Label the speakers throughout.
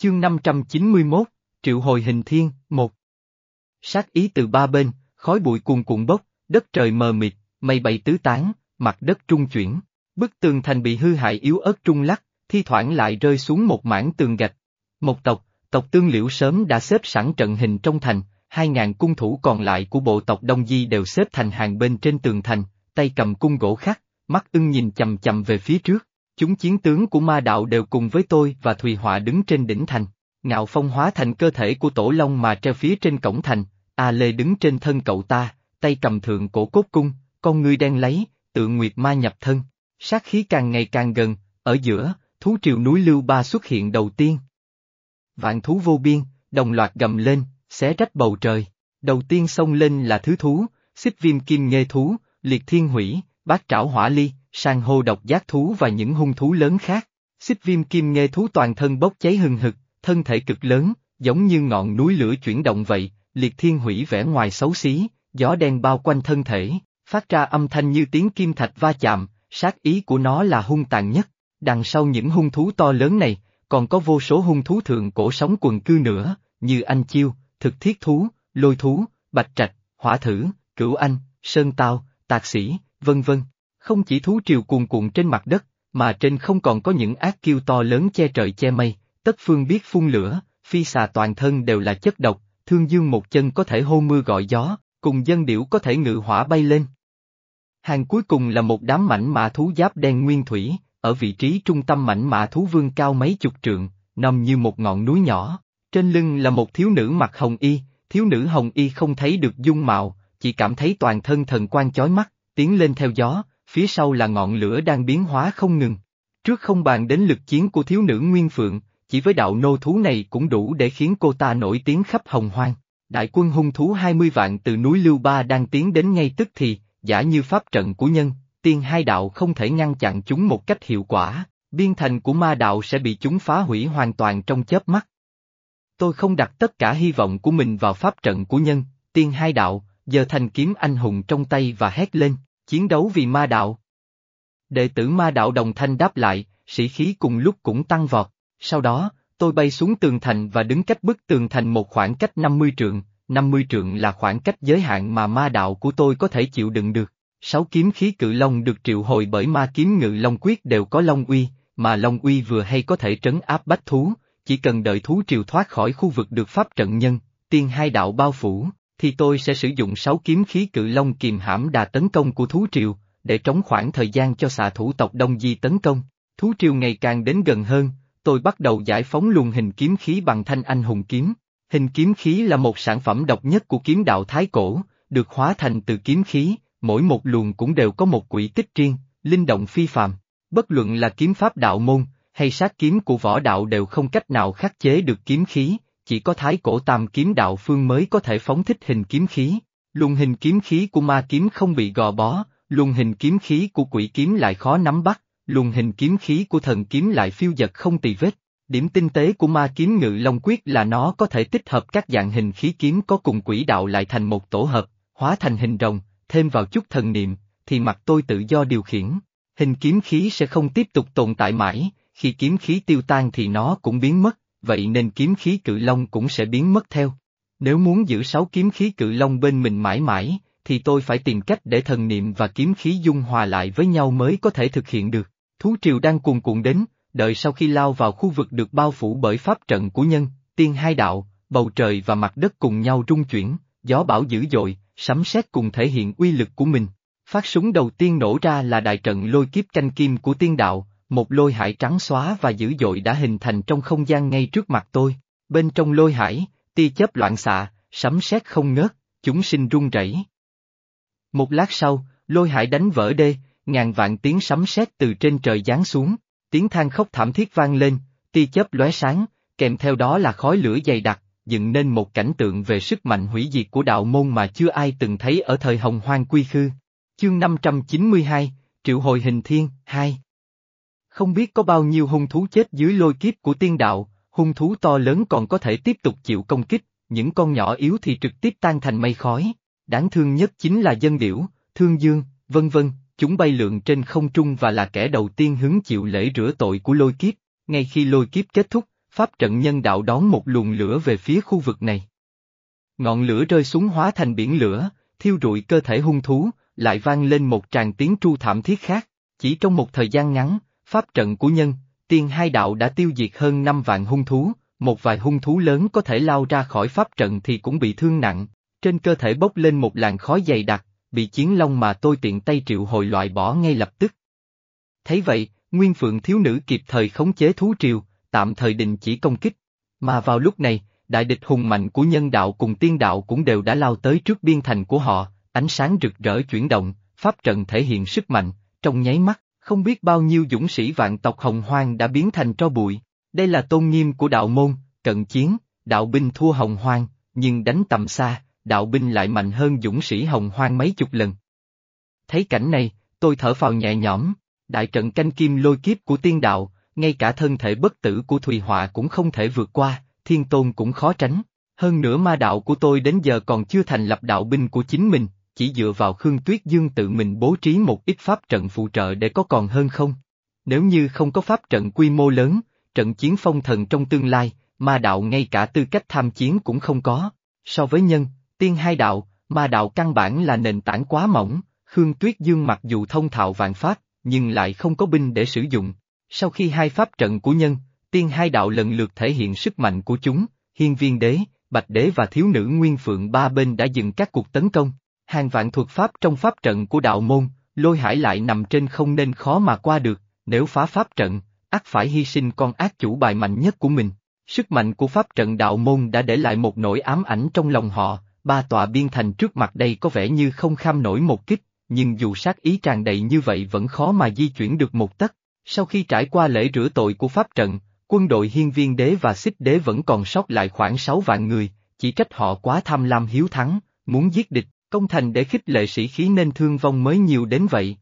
Speaker 1: Chương 591, Triệu hồi hình thiên, một. Sát ý từ ba bên, khói bụi cuồn cuộn bốc, đất trời mờ mịt, mây bay tứ tán, mặt đất trung chuyển. Bức tường thành bị hư hại yếu ớt trung lắc, thi thoảng lại rơi xuống một mảng tường gạch. Một tộc, tộc tương liễu sớm đã xếp sẵn trận hình trong thành, hai ngàn cung thủ còn lại của bộ tộc Đông Di đều xếp thành hàng bên trên tường thành, tay cầm cung gỗ khắc, mắt ưng nhìn chầm chầm về phía trước. Chúng chiến tướng của ma đạo đều cùng với tôi và Thùy Họa đứng trên đỉnh thành. Ngạo phong hóa thành cơ thể của tổ long mà treo phía trên cổng thành, A Lê đứng trên thân cậu ta, tay cầm thượng cổ cốt cung, con ngươi đen lấy, tự nguyệt ma nhập thân. Sát khí càng ngày càng gần, ở giữa, thú triều núi Lưu Ba xuất hiện đầu tiên. Vạn thú vô biên, đồng loạt gầm lên, xé rách bầu trời. Đầu tiên xông lên là thứ thú, xích viêm kim nghê thú, liệt thiên hủy, bát trảo hỏa ly, sang hô độc giác thú và những hung thú lớn khác. Xích viêm kim nghe thú toàn thân bốc cháy hừng hực, thân thể cực lớn, giống như ngọn núi lửa chuyển động vậy, liệt thiên hủy vẻ ngoài xấu xí, gió đen bao quanh thân thể, phát ra âm thanh như tiếng kim thạch va chạm, sát ý của nó là hung tàn nhất. Đằng sau những hung thú to lớn này, còn có vô số hung thú thượng cổ sống quần cư nữa, như anh chiêu, thực thiết thú, lôi thú, bạch trạch, hỏa thử, cửu anh, sơn tao, tạc sĩ, vân vân. Không chỉ thú triều cuồn cuộn trên mặt đất, mà trên không còn có những ác kiêu to lớn che trời che mây, tất phương biết phun lửa, phi xà toàn thân đều là chất độc, thương dương một chân có thể hô mưa gọi gió, cùng dân điểu có thể ngự hỏa bay lên. Hàng cuối cùng là một đám mảnh mã thú giáp đen nguyên thủy, ở vị trí trung tâm mảnh mã thú vương cao mấy chục trượng, nằm như một ngọn núi nhỏ. Trên lưng là một thiếu nữ mặc hồng y, thiếu nữ hồng y không thấy được dung mạo, chỉ cảm thấy toàn thân thần quan chói mắt, tiến lên theo gió, phía sau là ngọn lửa đang biến hóa không ngừng. Trước không bàn đến lực chiến của thiếu nữ Nguyên Phượng, chỉ với đạo nô thú này cũng đủ để khiến cô ta nổi tiếng khắp hồng hoang. Đại quân hung thú 20 vạn từ núi Lưu Ba đang tiến đến ngay tức thì, giả như pháp trận của nhân, tiên hai đạo không thể ngăn chặn chúng một cách hiệu quả, biên thành của ma đạo sẽ bị chúng phá hủy hoàn toàn trong chớp mắt. Tôi không đặt tất cả hy vọng của mình vào pháp trận của nhân, tiên hai đạo, giờ thành kiếm anh hùng trong tay và hét lên, chiến đấu vì ma đạo. Đệ tử ma đạo đồng thanh đáp lại, sĩ khí cùng lúc cũng tăng vọt, sau đó, tôi bay xuống tường thành và đứng cách bức tường thành một khoảng cách 50 trượng, 50 trượng là khoảng cách giới hạn mà ma đạo của tôi có thể chịu đựng được. Sáu kiếm khí cự long được triệu hồi bởi ma kiếm ngự long quyết đều có long uy, mà long uy vừa hay có thể trấn áp bách thú, chỉ cần đợi thú triều thoát khỏi khu vực được pháp trận nhân, tiên hai đạo bao phủ, thì tôi sẽ sử dụng sáu kiếm khí cự long kìm hãm đà tấn công của thú triều, để trống khoảng thời gian cho xạ thủ tộc Đông Di tấn công. Thú triều ngày càng đến gần hơn, tôi bắt đầu giải phóng luồng hình kiếm khí bằng thanh anh hùng kiếm. Hình kiếm khí là một sản phẩm độc nhất của kiếm đạo Thái Cổ, được hóa thành từ kiếm khí, mỗi một luồng cũng đều có một quỷ tích riêng, linh động phi phàm. Bất luận là kiếm pháp đạo môn, hay sát kiếm của võ đạo đều không cách nào khắc chế được kiếm khí, chỉ có thái cổ tam kiếm đạo phương mới có thể phóng thích hình kiếm khí. Luồng hình kiếm khí của ma kiếm không bị gò bó, luồng hình kiếm khí của quỷ kiếm lại khó nắm bắt, luồng hình kiếm khí của thần kiếm lại phiêu dật không tì vết. Điểm tinh tế của ma kiếm ngự long quyết là nó có thể tích hợp các dạng hình khí kiếm có cùng quỷ đạo lại thành một tổ hợp, hóa thành hình rồng, thêm vào chút thần niệm, thì mặt tôi tự do điều khiển. Hình kiếm khí sẽ không tiếp tục tồn tại mãi, khi kiếm khí tiêu tan thì nó cũng biến mất, vậy nên kiếm khí cự long cũng sẽ biến mất theo. Nếu muốn giữ sáu kiếm khí cự long bên mình mãi mãi, thì tôi phải tìm cách để thần niệm và kiếm khí dung hòa lại với nhau mới có thể thực hiện được. Thú triều đang cuồn cuộn đến, đợi sau khi lao vào khu vực được bao phủ bởi pháp trận của nhân, tiên hai đạo, bầu trời và mặt đất cùng nhau rung chuyển, gió bão dữ dội, sấm sét cùng thể hiện uy lực của mình. Phát súng đầu tiên nổ ra là đại trận lôi kiếp canh kim của tiên đạo, một lôi hải trắng xóa và dữ dội đã hình thành trong không gian ngay trước mặt tôi. Bên trong lôi hải, tia chớp loạn xạ, sấm sét không ngớt, chúng sinh run rẩy. Một lát sau, lôi hải đánh vỡ đê, ngàn vạn tiếng sấm sét từ trên trời giáng xuống, tiếng than khóc thảm thiết vang lên, tia chớp lóe sáng, kèm theo đó là khói lửa dày đặc, dựng nên một cảnh tượng về sức mạnh hủy diệt của đạo môn mà chưa ai từng thấy ở thời hồng hoang quy khư. Chương 592, Triệu hồi hình thiên, 2 không biết có bao nhiêu hung thú chết dưới lôi kiếp của tiên đạo, hung thú to lớn còn có thể tiếp tục chịu công kích, những con nhỏ yếu thì trực tiếp tan thành mây khói. Đáng thương nhất chính là dân điểu, thương dương, vân vân, chúng bay lượn trên không trung và là kẻ đầu tiên hứng chịu lễ rửa tội của lôi kiếp. Ngay khi lôi kiếp kết thúc, pháp trận nhân đạo đón một luồng lửa về phía khu vực này. Ngọn lửa rơi xuống hóa thành biển lửa, thiêu rụi cơ thể hung thú, lại vang lên một tràng tiếng tru thảm thiết khác. Chỉ trong một thời gian ngắn, pháp trận của nhân, tiên hai đạo đã tiêu diệt hơn năm vạn hung thú, một vài hung thú lớn có thể lao ra khỏi pháp trận thì cũng bị thương nặng, trên cơ thể bốc lên một làn khói dày đặc, bị chiến long mà tôi tiện tay triệu hồi loại bỏ ngay lập tức. Thấy vậy, Nguyên Phượng thiếu nữ kịp thời khống chế thú triều, tạm thời đình chỉ công kích. Mà vào lúc này, đại địch hùng mạnh của nhân đạo cùng tiên đạo cũng đều đã lao tới trước biên thành của họ, ánh sáng rực rỡ chuyển động, pháp trận thể hiện sức mạnh, trong nháy mắt, không biết bao nhiêu dũng sĩ vạn tộc hồng hoang đã biến thành tro bụi. Đây là tôn nghiêm của đạo môn, cận chiến, đạo binh thua hồng hoang, nhưng đánh tầm xa, đạo binh lại mạnh hơn dũng sĩ hồng hoang mấy chục lần. Thấy cảnh này, tôi thở phào nhẹ nhõm, đại trận canh kim lôi kiếp của tiên đạo, ngay cả thân thể bất tử của Thùy Họa cũng không thể vượt qua, thiên tôn cũng khó tránh. Hơn nữa ma đạo của tôi đến giờ còn chưa thành lập đạo binh của chính mình, chỉ dựa vào Khương Tuyết Dương tự mình bố trí một ít pháp trận phụ trợ để có còn hơn không. Nếu như không có pháp trận quy mô lớn, trận chiến phong thần trong tương lai, ma đạo ngay cả tư cách tham chiến cũng không có. So với nhân, tiên hai đạo, ma đạo căn bản là nền tảng quá mỏng, Khương Tuyết Dương mặc dù thông thạo vạn pháp, nhưng lại không có binh để sử dụng. Sau khi hai pháp trận của nhân, tiên hai đạo lần lượt thể hiện sức mạnh của chúng, hiên viên đế, bạch đế và thiếu nữ nguyên phượng ba bên đã dừng các cuộc tấn công. Hàng vạn thuật pháp trong pháp trận của đạo môn, lôi hải lại nằm trên không nên khó mà qua được, nếu phá pháp trận, ắt phải hy sinh con ác chủ bài mạnh nhất của mình. Sức mạnh của pháp trận đạo môn đã để lại một nỗi ám ảnh trong lòng họ, ba tòa biên thành trước mặt đây có vẻ như không kham nổi một kích, nhưng dù sát ý tràn đầy như vậy vẫn khó mà di chuyển được một tấc. Sau khi trải qua lễ rửa tội của pháp trận, quân đội hiên viên đế và xích đế vẫn còn sót lại khoảng 6 vạn người, chỉ trách họ quá tham lam hiếu thắng, muốn giết địch, công thành để khích lệ sĩ khí nên thương vong mới nhiều đến vậy.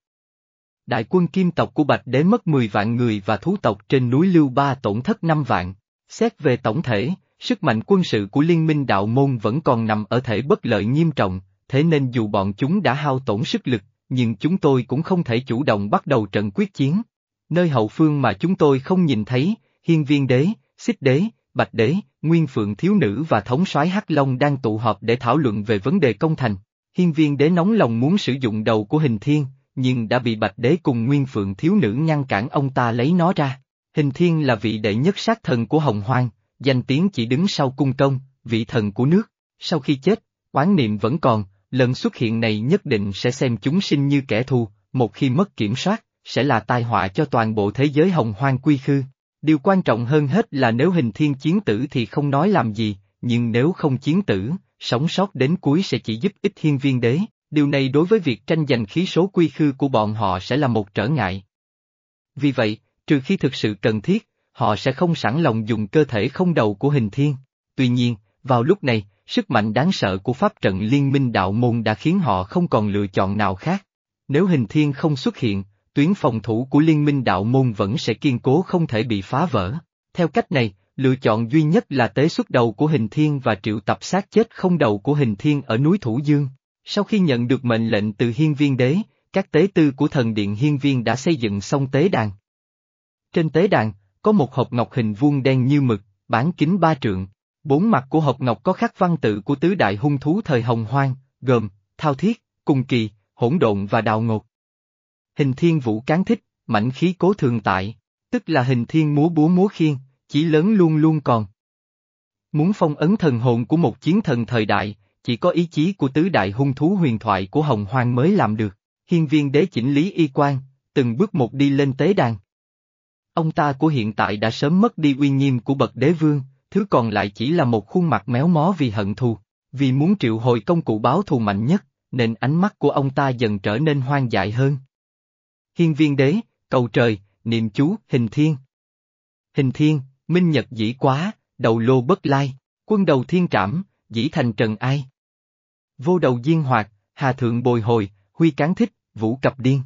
Speaker 1: Đại quân kim tộc của Bạch Đế mất 10 vạn người và thú tộc trên núi Lưu Ba tổn thất 5 vạn. Xét về tổng thể, sức mạnh quân sự của liên minh đạo môn vẫn còn nằm ở thể bất lợi nghiêm trọng, thế nên dù bọn chúng đã hao tổn sức lực, nhưng chúng tôi cũng không thể chủ động bắt đầu trận quyết chiến. Nơi hậu phương mà chúng tôi không nhìn thấy, hiên viên đế, xích đế, bạch đế, nguyên phượng thiếu nữ và thống soái hắc long đang tụ họp để thảo luận về vấn đề công thành. Hiên viên đế nóng lòng muốn sử dụng đầu của hình thiên, nhưng đã bị bạch đế cùng nguyên phượng thiếu nữ ngăn cản ông ta lấy nó ra. Hình thiên là vị đệ nhất sát thần của hồng hoang, danh tiếng chỉ đứng sau cung công, vị thần của nước. Sau khi chết, oán niệm vẫn còn, lần xuất hiện này nhất định sẽ xem chúng sinh như kẻ thù, một khi mất kiểm soát, sẽ là tai họa cho toàn bộ thế giới hồng hoang quy khư. Điều quan trọng hơn hết là nếu hình thiên chiến tử thì không nói làm gì, nhưng nếu không chiến tử, sống sót đến cuối sẽ chỉ giúp ích hiên viên đế, điều này đối với việc tranh giành khí số quy khư của bọn họ sẽ là một trở ngại. Vì vậy, trừ khi thực sự cần thiết, họ sẽ không sẵn lòng dùng cơ thể không đầu của hình thiên. Tuy nhiên, vào lúc này, sức mạnh đáng sợ của pháp trận liên minh đạo môn đã khiến họ không còn lựa chọn nào khác. Nếu hình thiên không xuất hiện, tuyến phòng thủ của liên minh đạo môn vẫn sẽ kiên cố không thể bị phá vỡ. Theo cách này, lựa chọn duy nhất là tế xuất đầu của hình thiên và triệu tập sát chết không đầu của hình thiên ở núi Thủ Dương. Sau khi nhận được mệnh lệnh từ hiên viên đế, các tế tư của thần điện hiên viên đã xây dựng xong tế đàn. Trên tế đàn, có một hộp ngọc hình vuông đen như mực, bán kính ba trượng. Bốn mặt của hộp ngọc có khắc văn tự của tứ đại hung thú thời hồng hoang, gồm, thao thiết, cung kỳ, hỗn độn và đào ngột. Hình thiên vũ cán thích, mảnh khí cố thường tại, tức là hình thiên múa búa múa khiên, chí lớn luôn luôn còn. Muốn phong ấn thần hồn của một chiến thần thời đại, chỉ có ý chí của tứ đại hung thú huyền thoại của hồng hoang mới làm được. Hiên viên đế chỉnh lý y quan, từng bước một đi lên tế đàn. Ông ta của hiện tại đã sớm mất đi uy nghiêm của bậc đế vương, thứ còn lại chỉ là một khuôn mặt méo mó vì hận thù. Vì muốn triệu hồi công cụ báo thù mạnh nhất, nên ánh mắt của ông ta dần trở nên hoang dại hơn. Hiên viên đế, cầu trời, niệm chú, hình thiên. Hình thiên, minh nhật dĩ quá, đầu lô bất lai, quân đầu thiên trảm, dĩ thành trần ai. Vô đầu diên hoạt, hà thượng bồi hồi, huy cán thích, vũ cập điên.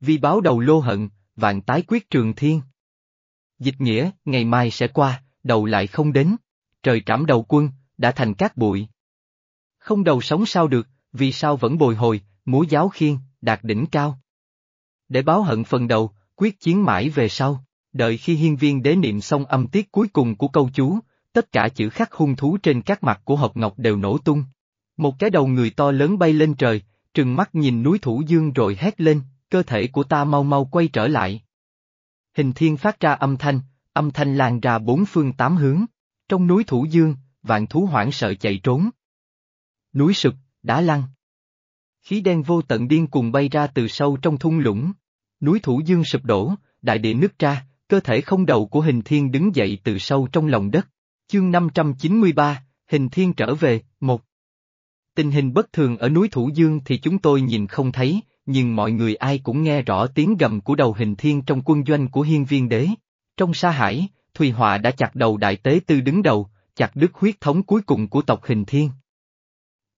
Speaker 1: Vì báo đầu lô hận, vạn tái quyết trường thiên. Dịch nghĩa, ngày mai sẽ qua, đầu lại không đến, trời trảm đầu quân, đã thành cát bụi. Không đầu sống sao được, vì sao vẫn bồi hồi, múa giáo khiên, đạt đỉnh cao. Để báo hận phần đầu, quyết chiến mãi về sau. Đợi khi hiên viên đế niệm xong âm tiết cuối cùng của câu chú, tất cả chữ khắc hung thú trên các mặt của hộp ngọc đều nổ tung. Một cái đầu người to lớn bay lên trời, trừng mắt nhìn núi thủ dương rồi hét lên, cơ thể của ta mau mau quay trở lại. Hình thiên phát ra âm thanh, âm thanh lan ra bốn phương tám hướng. Trong núi thủ dương, vạn thú hoảng sợ chạy trốn. Núi sụp, đá lăn. Khí đen vô tận điên cùng bay ra từ sâu trong thung lũng. Núi thủ dương sụp đổ, đại địa nứt ra, cơ thể không đầu của hình thiên đứng dậy từ sâu trong lòng đất. Chương 593, hình thiên trở về, một. Tình hình bất thường ở núi Thủ Dương thì chúng tôi nhìn không thấy, nhưng mọi người ai cũng nghe rõ tiếng gầm của đầu hình thiên trong quân doanh của hiên viên đế. Trong sa hải, Thùy Họa đã chặt đầu đại tế tư đứng đầu, chặt đứt huyết thống cuối cùng của tộc hình thiên.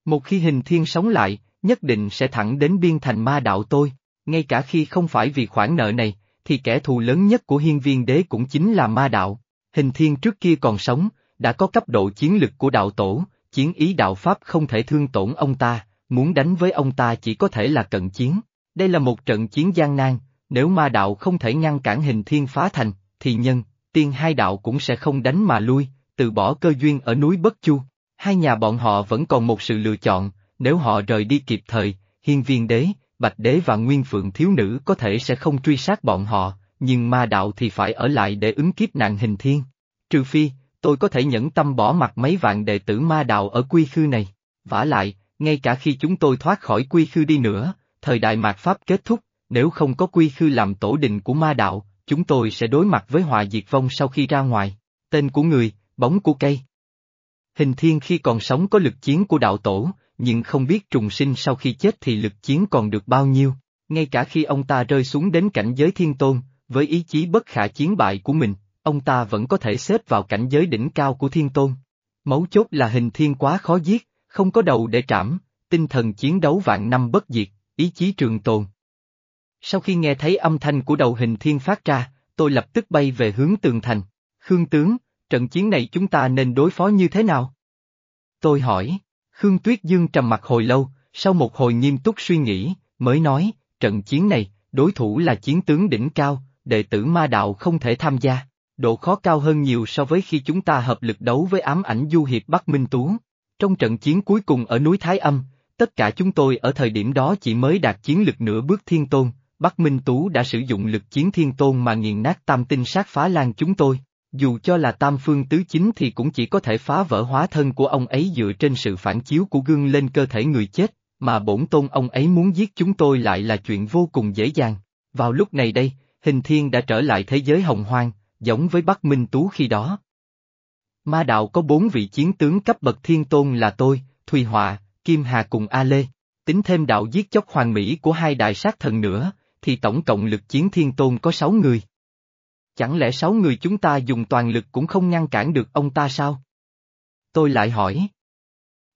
Speaker 1: Một khi hình thiên sống lại, nhất định sẽ thẳng đến biên thành ma đạo tôi, ngay cả khi không phải vì khoản nợ này, thì kẻ thù lớn nhất của hiên viên đế cũng chính là ma đạo. Hình thiên trước kia còn sống, đã có cấp độ chiến lực của đạo tổ, chiến ý đạo Pháp không thể thương tổn ông ta, muốn đánh với ông ta chỉ có thể là cận chiến. Đây là một trận chiến gian nan, nếu ma đạo không thể ngăn cản hình thiên phá thành, thì nhân, tiên hai đạo cũng sẽ không đánh mà lui, từ bỏ cơ duyên ở núi Bất Chu. Hai nhà bọn họ vẫn còn một sự lựa chọn, nếu họ rời đi kịp thời, hiên viên đế, bạch đế và nguyên phượng thiếu nữ có thể sẽ không truy sát bọn họ, nhưng ma đạo thì phải ở lại để ứng kiếp nạn hình thiên. Trừ phi, tôi có thể nhẫn tâm bỏ mặt mấy vạn đệ tử ma đạo ở quy khư này. vả lại, ngay cả khi chúng tôi thoát khỏi quy khư đi nữa, thời đại mạt Pháp kết thúc, nếu không có quy khư làm tổ đình của ma đạo, chúng tôi sẽ đối mặt với hòa diệt vong sau khi ra ngoài. Tên của người, bóng của cây. Hình thiên khi còn sống có lực chiến của đạo tổ, nhưng không biết trùng sinh sau khi chết thì lực chiến còn được bao nhiêu. Ngay cả khi ông ta rơi xuống đến cảnh giới thiên tôn, với ý chí bất khả chiến bại của mình, ông ta vẫn có thể xếp vào cảnh giới đỉnh cao của thiên tôn. Mấu chốt là hình thiên quá khó giết, không có đầu để trảm, tinh thần chiến đấu vạn năm bất diệt, ý chí trường tồn. Sau khi nghe thấy âm thanh của đầu hình thiên phát ra, tôi lập tức bay về hướng tường thành. Khương tướng, trận chiến này chúng ta nên đối phó như thế nào? Tôi hỏi, Khương Tuyết Dương trầm mặt hồi lâu, sau một hồi nghiêm túc suy nghĩ, mới nói, trận chiến này, đối thủ là chiến tướng đỉnh cao, đệ tử ma đạo không thể tham gia độ khó cao hơn nhiều so với khi chúng ta hợp lực đấu với ám ảnh du hiệp Bắc Minh Tú. Trong trận chiến cuối cùng ở núi Thái Âm, tất cả chúng tôi ở thời điểm đó chỉ mới đạt chiến lực nửa bước thiên tôn, Bắc Minh Tú đã sử dụng lực chiến thiên tôn mà nghiền nát tam tinh sát phá lan chúng tôi. Dù cho là tam phương tứ chính thì cũng chỉ có thể phá vỡ hóa thân của ông ấy dựa trên sự phản chiếu của gương lên cơ thể người chết, mà bổn tôn ông ấy muốn giết chúng tôi lại là chuyện vô cùng dễ dàng. Vào lúc này đây, hình thiên đã trở lại thế giới hồng hoang, giống với Bắc Minh Tú khi đó. Ma đạo có bốn vị chiến tướng cấp bậc thiên tôn là tôi, Thùy Họa, Kim Hà cùng A Lê, tính thêm đạo giết chóc hoàng mỹ của hai đại sát thần nữa, thì tổng cộng lực chiến thiên tôn có sáu người. Chẳng lẽ sáu người chúng ta dùng toàn lực cũng không ngăn cản được ông ta sao? Tôi lại hỏi.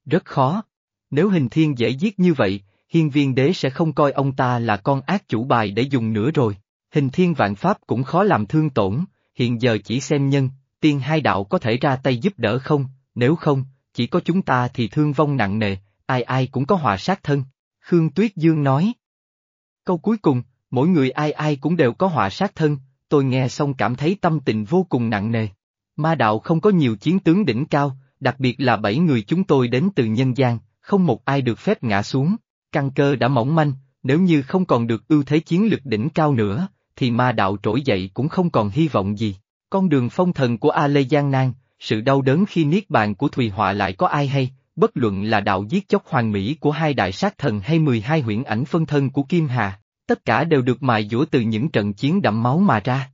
Speaker 1: Rất khó. Nếu hình thiên dễ giết như vậy, hiên viên đế sẽ không coi ông ta là con ác chủ bài để dùng nữa rồi. Hình thiên vạn pháp cũng khó làm thương tổn, hiện giờ chỉ xem nhân, tiên hai đạo có thể ra tay giúp đỡ không, nếu không, chỉ có chúng ta thì thương vong nặng nề, ai ai cũng có họa sát thân. Khương Tuyết Dương nói. Câu cuối cùng, mỗi người ai ai cũng đều có họa sát thân, tôi nghe xong cảm thấy tâm tình vô cùng nặng nề. Ma đạo không có nhiều chiến tướng đỉnh cao, đặc biệt là bảy người chúng tôi đến từ nhân gian, không một ai được phép ngã xuống, căn cơ đã mỏng manh, nếu như không còn được ưu thế chiến lực đỉnh cao nữa, thì ma đạo trỗi dậy cũng không còn hy vọng gì. Con đường phong thần của A Lê Giang Nang, sự đau đớn khi niết bàn của Thùy Họa lại có ai hay, bất luận là đạo giết chóc hoàng mỹ của hai đại sát thần hay 12 huyễn ảnh phân thân của Kim Hà, tất cả đều được mài dũa từ những trận chiến đẫm máu mà ra.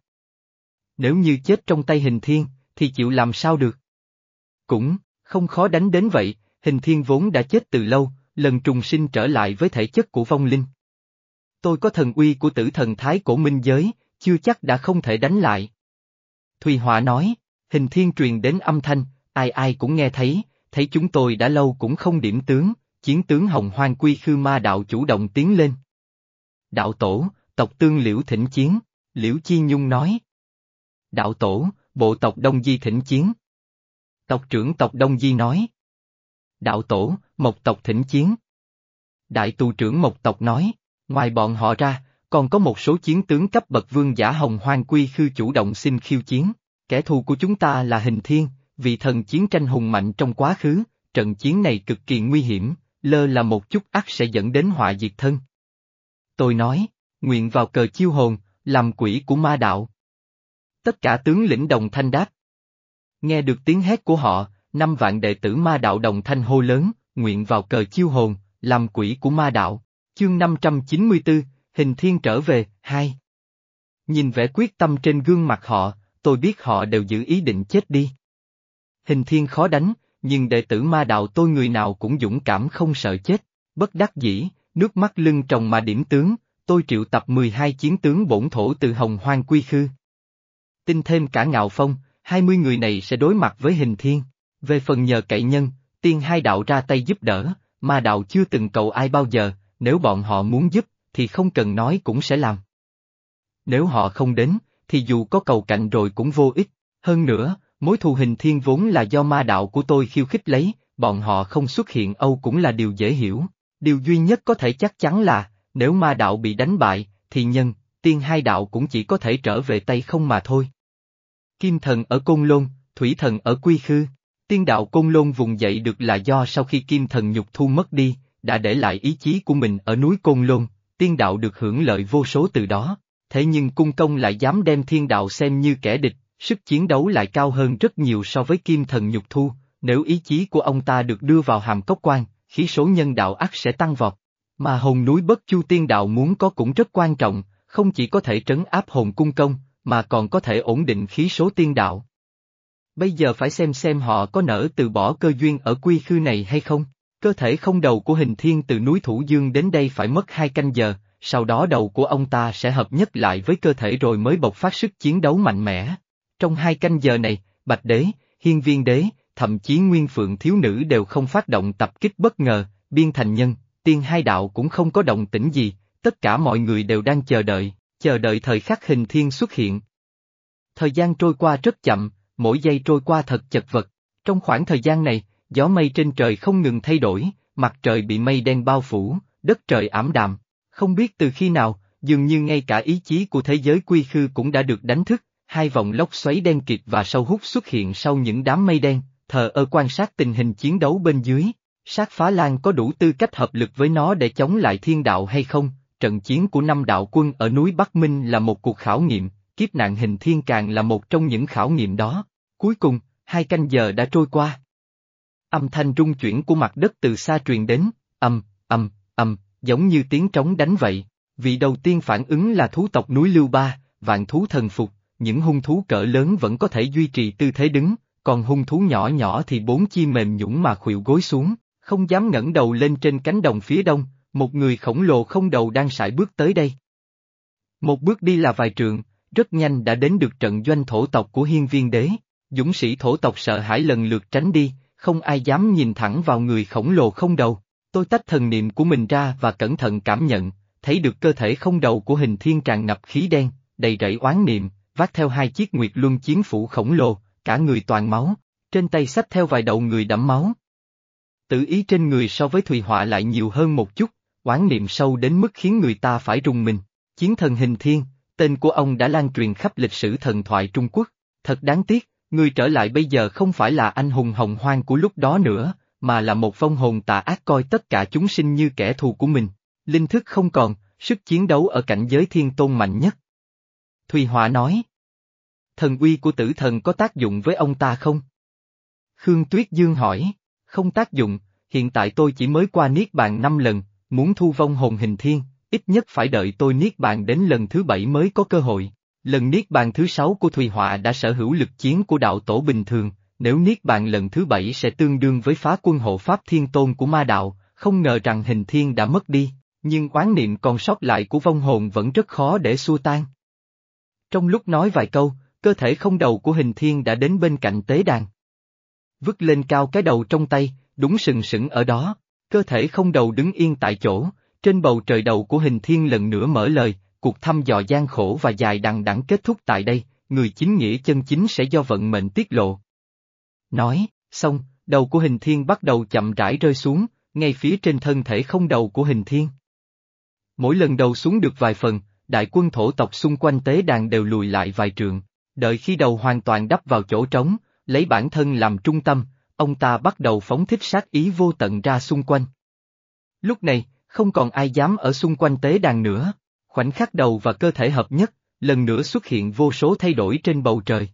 Speaker 1: Nếu như chết trong tay hình thiên, thì chịu làm sao được? Cũng, không khó đánh đến vậy, hình thiên vốn đã chết từ lâu, lần trùng sinh trở lại với thể chất của vong linh. Tôi có thần uy của tử thần thái cổ minh giới, chưa chắc đã không thể đánh lại. Thùy Họa nói, hình thiên truyền đến âm thanh, ai ai cũng nghe thấy, thấy chúng tôi đã lâu cũng không điểm tướng, chiến tướng hồng hoang quy khư ma đạo chủ động tiến lên. Đạo tổ, tộc tương liễu thỉnh chiến, liễu chi nhung nói. Đạo tổ, bộ tộc Đông Di thỉnh chiến. Tộc trưởng tộc Đông Di nói. Đạo tổ, một tộc thỉnh chiến. Đại tù trưởng một tộc nói. Ngoài bọn họ ra, còn có một số chiến tướng cấp bậc vương giả hồng hoang quy khư chủ động xin khiêu chiến. Kẻ thù của chúng ta là hình thiên, vị thần chiến tranh hùng mạnh trong quá khứ, trận chiến này cực kỳ nguy hiểm, lơ là một chút ắt sẽ dẫn đến họa diệt thân. Tôi nói, nguyện vào cờ chiêu hồn, làm quỷ của ma đạo. Tất cả tướng lĩnh đồng thanh đáp. Nghe được tiếng hét của họ, năm vạn đệ tử ma đạo đồng thanh hô lớn, nguyện vào cờ chiêu hồn, làm quỷ của ma đạo. Chương 594, Hình Thiên trở về, hai. Nhìn vẻ quyết tâm trên gương mặt họ, tôi biết họ đều giữ ý định chết đi. Hình Thiên khó đánh, nhưng đệ tử ma đạo tôi người nào cũng dũng cảm không sợ chết, bất đắc dĩ, nước mắt lưng tròng mà điểm tướng, tôi triệu tập 12 chiến tướng bổn thổ từ Hồng Hoang Quy Khư. Tin thêm cả Ngạo Phong, 20 người này sẽ đối mặt với hình thiên. Về phần nhờ cậy nhân, tiên hai đạo ra tay giúp đỡ, ma đạo chưa từng cầu ai bao giờ, nếu bọn họ muốn giúp, thì không cần nói cũng sẽ làm. Nếu họ không đến, thì dù có cầu cạnh rồi cũng vô ích. Hơn nữa, mối thù hình thiên vốn là do ma đạo của tôi khiêu khích lấy, bọn họ không xuất hiện Âu cũng là điều dễ hiểu. Điều duy nhất có thể chắc chắn là, nếu ma đạo bị đánh bại, thì nhân, tiên hai đạo cũng chỉ có thể trở về tay không mà thôi. Kim thần ở Côn Lôn, Thủy thần ở Quy Khư. Tiên đạo Côn Lôn vùng dậy được là do sau khi Kim thần nhục thu mất đi, đã để lại ý chí của mình ở núi Côn Lôn, tiên đạo được hưởng lợi vô số từ đó. Thế nhưng cung công lại dám đem thiên đạo xem như kẻ địch, sức chiến đấu lại cao hơn rất nhiều so với kim thần nhục thu, nếu ý chí của ông ta được đưa vào hàm cốc quan, khí số nhân đạo ắt sẽ tăng vọt. Mà hồn núi bất chu tiên đạo muốn có cũng rất quan trọng, không chỉ có thể trấn áp hồn cung công, mà còn có thể ổn định khí số tiên đạo. Bây giờ phải xem xem họ có nỡ từ bỏ cơ duyên ở quy khư này hay không. Cơ thể không đầu của hình thiên từ núi Thủ Dương đến đây phải mất hai canh giờ, sau đó đầu của ông ta sẽ hợp nhất lại với cơ thể rồi mới bộc phát sức chiến đấu mạnh mẽ. Trong hai canh giờ này, Bạch Đế, Hiên Viên Đế, thậm chí Nguyên Phượng Thiếu Nữ đều không phát động tập kích bất ngờ, biên thành nhân, tiên hai đạo cũng không có động tĩnh gì, tất cả mọi người đều đang chờ đợi, chờ đợi thời khắc hình thiên xuất hiện. Thời gian trôi qua rất chậm, mỗi giây trôi qua thật chật vật. Trong khoảng thời gian này, gió mây trên trời không ngừng thay đổi, mặt trời bị mây đen bao phủ, đất trời ảm đạm. Không biết từ khi nào, dường như ngay cả ý chí của thế giới quy khư cũng đã được đánh thức, hai vòng lốc xoáy đen kịt và sâu hút xuất hiện sau những đám mây đen, thờ ơ quan sát tình hình chiến đấu bên dưới. Sát phá lan có đủ tư cách hợp lực với nó để chống lại thiên đạo hay không, trận chiến của năm đạo quân ở núi Bắc Minh là một cuộc khảo nghiệm, kiếp nạn hình thiên càng là một trong những khảo nghiệm đó. Cuối cùng, hai canh giờ đã trôi qua. Âm thanh rung chuyển của mặt đất từ xa truyền đến, âm, âm, âm, giống như tiếng trống đánh vậy. Vị đầu tiên phản ứng là thú tộc núi Lưu Ba, vạn thú thần phục, những hung thú cỡ lớn vẫn có thể duy trì tư thế đứng, còn hung thú nhỏ nhỏ thì bốn chi mềm nhũng mà khuỵu gối xuống, không dám ngẩng đầu lên trên cánh đồng phía đông, một người khổng lồ không đầu đang sải bước tới đây. Một bước đi là vài trường, rất nhanh đã đến được trận doanh thổ tộc của hiên viên đế. Dũng sĩ thổ tộc sợ hãi lần lượt tránh đi, không ai dám nhìn thẳng vào người khổng lồ không đầu. Tôi tách thần niệm của mình ra và cẩn thận cảm nhận, thấy được cơ thể không đầu của hình thiên tràn ngập khí đen, đầy rẫy oán niệm, vác theo hai chiếc nguyệt luân chiến phủ khổng lồ, cả người toàn máu, trên tay xách theo vài đầu người đẫm máu. Tự ý trên người so với Thùy Họa lại nhiều hơn một chút, oán niệm sâu đến mức khiến người ta phải rùng mình. Chiến thần hình thiên, tên của ông đã lan truyền khắp lịch sử thần thoại Trung Quốc. Thật đáng tiếc, người trở lại bây giờ không phải là anh hùng hồng hoang của lúc đó nữa, mà là một vong hồn tà ác coi tất cả chúng sinh như kẻ thù của mình. Linh thức không còn, sức chiến đấu ở cảnh giới thiên tôn mạnh nhất. Thùy Họa nói. Thần uy của tử thần có tác dụng với ông ta không? Khương Tuyết Dương hỏi, không tác dụng, hiện tại tôi chỉ mới qua Niết Bàn năm lần, muốn thu vong hồn hình thiên, ít nhất phải đợi tôi Niết Bàn đến lần thứ bảy mới có cơ hội. Lần Niết Bàn thứ sáu của Thùy Họa đã sở hữu lực chiến của đạo tổ bình thường, nếu Niết Bàn lần thứ bảy sẽ tương đương với phá quân hộ Pháp Thiên Tôn của ma đạo, không ngờ rằng hình thiên đã mất đi, nhưng quán niệm còn sót lại của vong hồn vẫn rất khó để xua tan. Trong lúc nói vài câu, cơ thể không đầu của hình thiên đã đến bên cạnh tế đàn. Vứt lên cao cái đầu trong tay, đúng sừng sững ở đó, cơ thể không đầu đứng yên tại chỗ, trên bầu trời đầu của hình thiên lần nữa mở lời, cuộc thăm dò gian khổ và dài đằng đẵng kết thúc tại đây, người chính nghĩa chân chính sẽ do vận mệnh tiết lộ. Nói, xong, đầu của hình thiên bắt đầu chậm rãi rơi xuống, ngay phía trên thân thể không đầu của hình thiên. Mỗi lần đầu xuống được vài phần, đại quân thổ tộc xung quanh tế đàn đều lùi lại vài trượng. Đợi khi đầu hoàn toàn đắp vào chỗ trống, lấy bản thân làm trung tâm, ông ta bắt đầu phóng thích sát ý vô tận ra xung quanh. Lúc này, không còn ai dám ở xung quanh tế đàn nữa. Khoảnh khắc đầu và cơ thể hợp nhất, lần nữa xuất hiện vô số thay đổi trên bầu trời.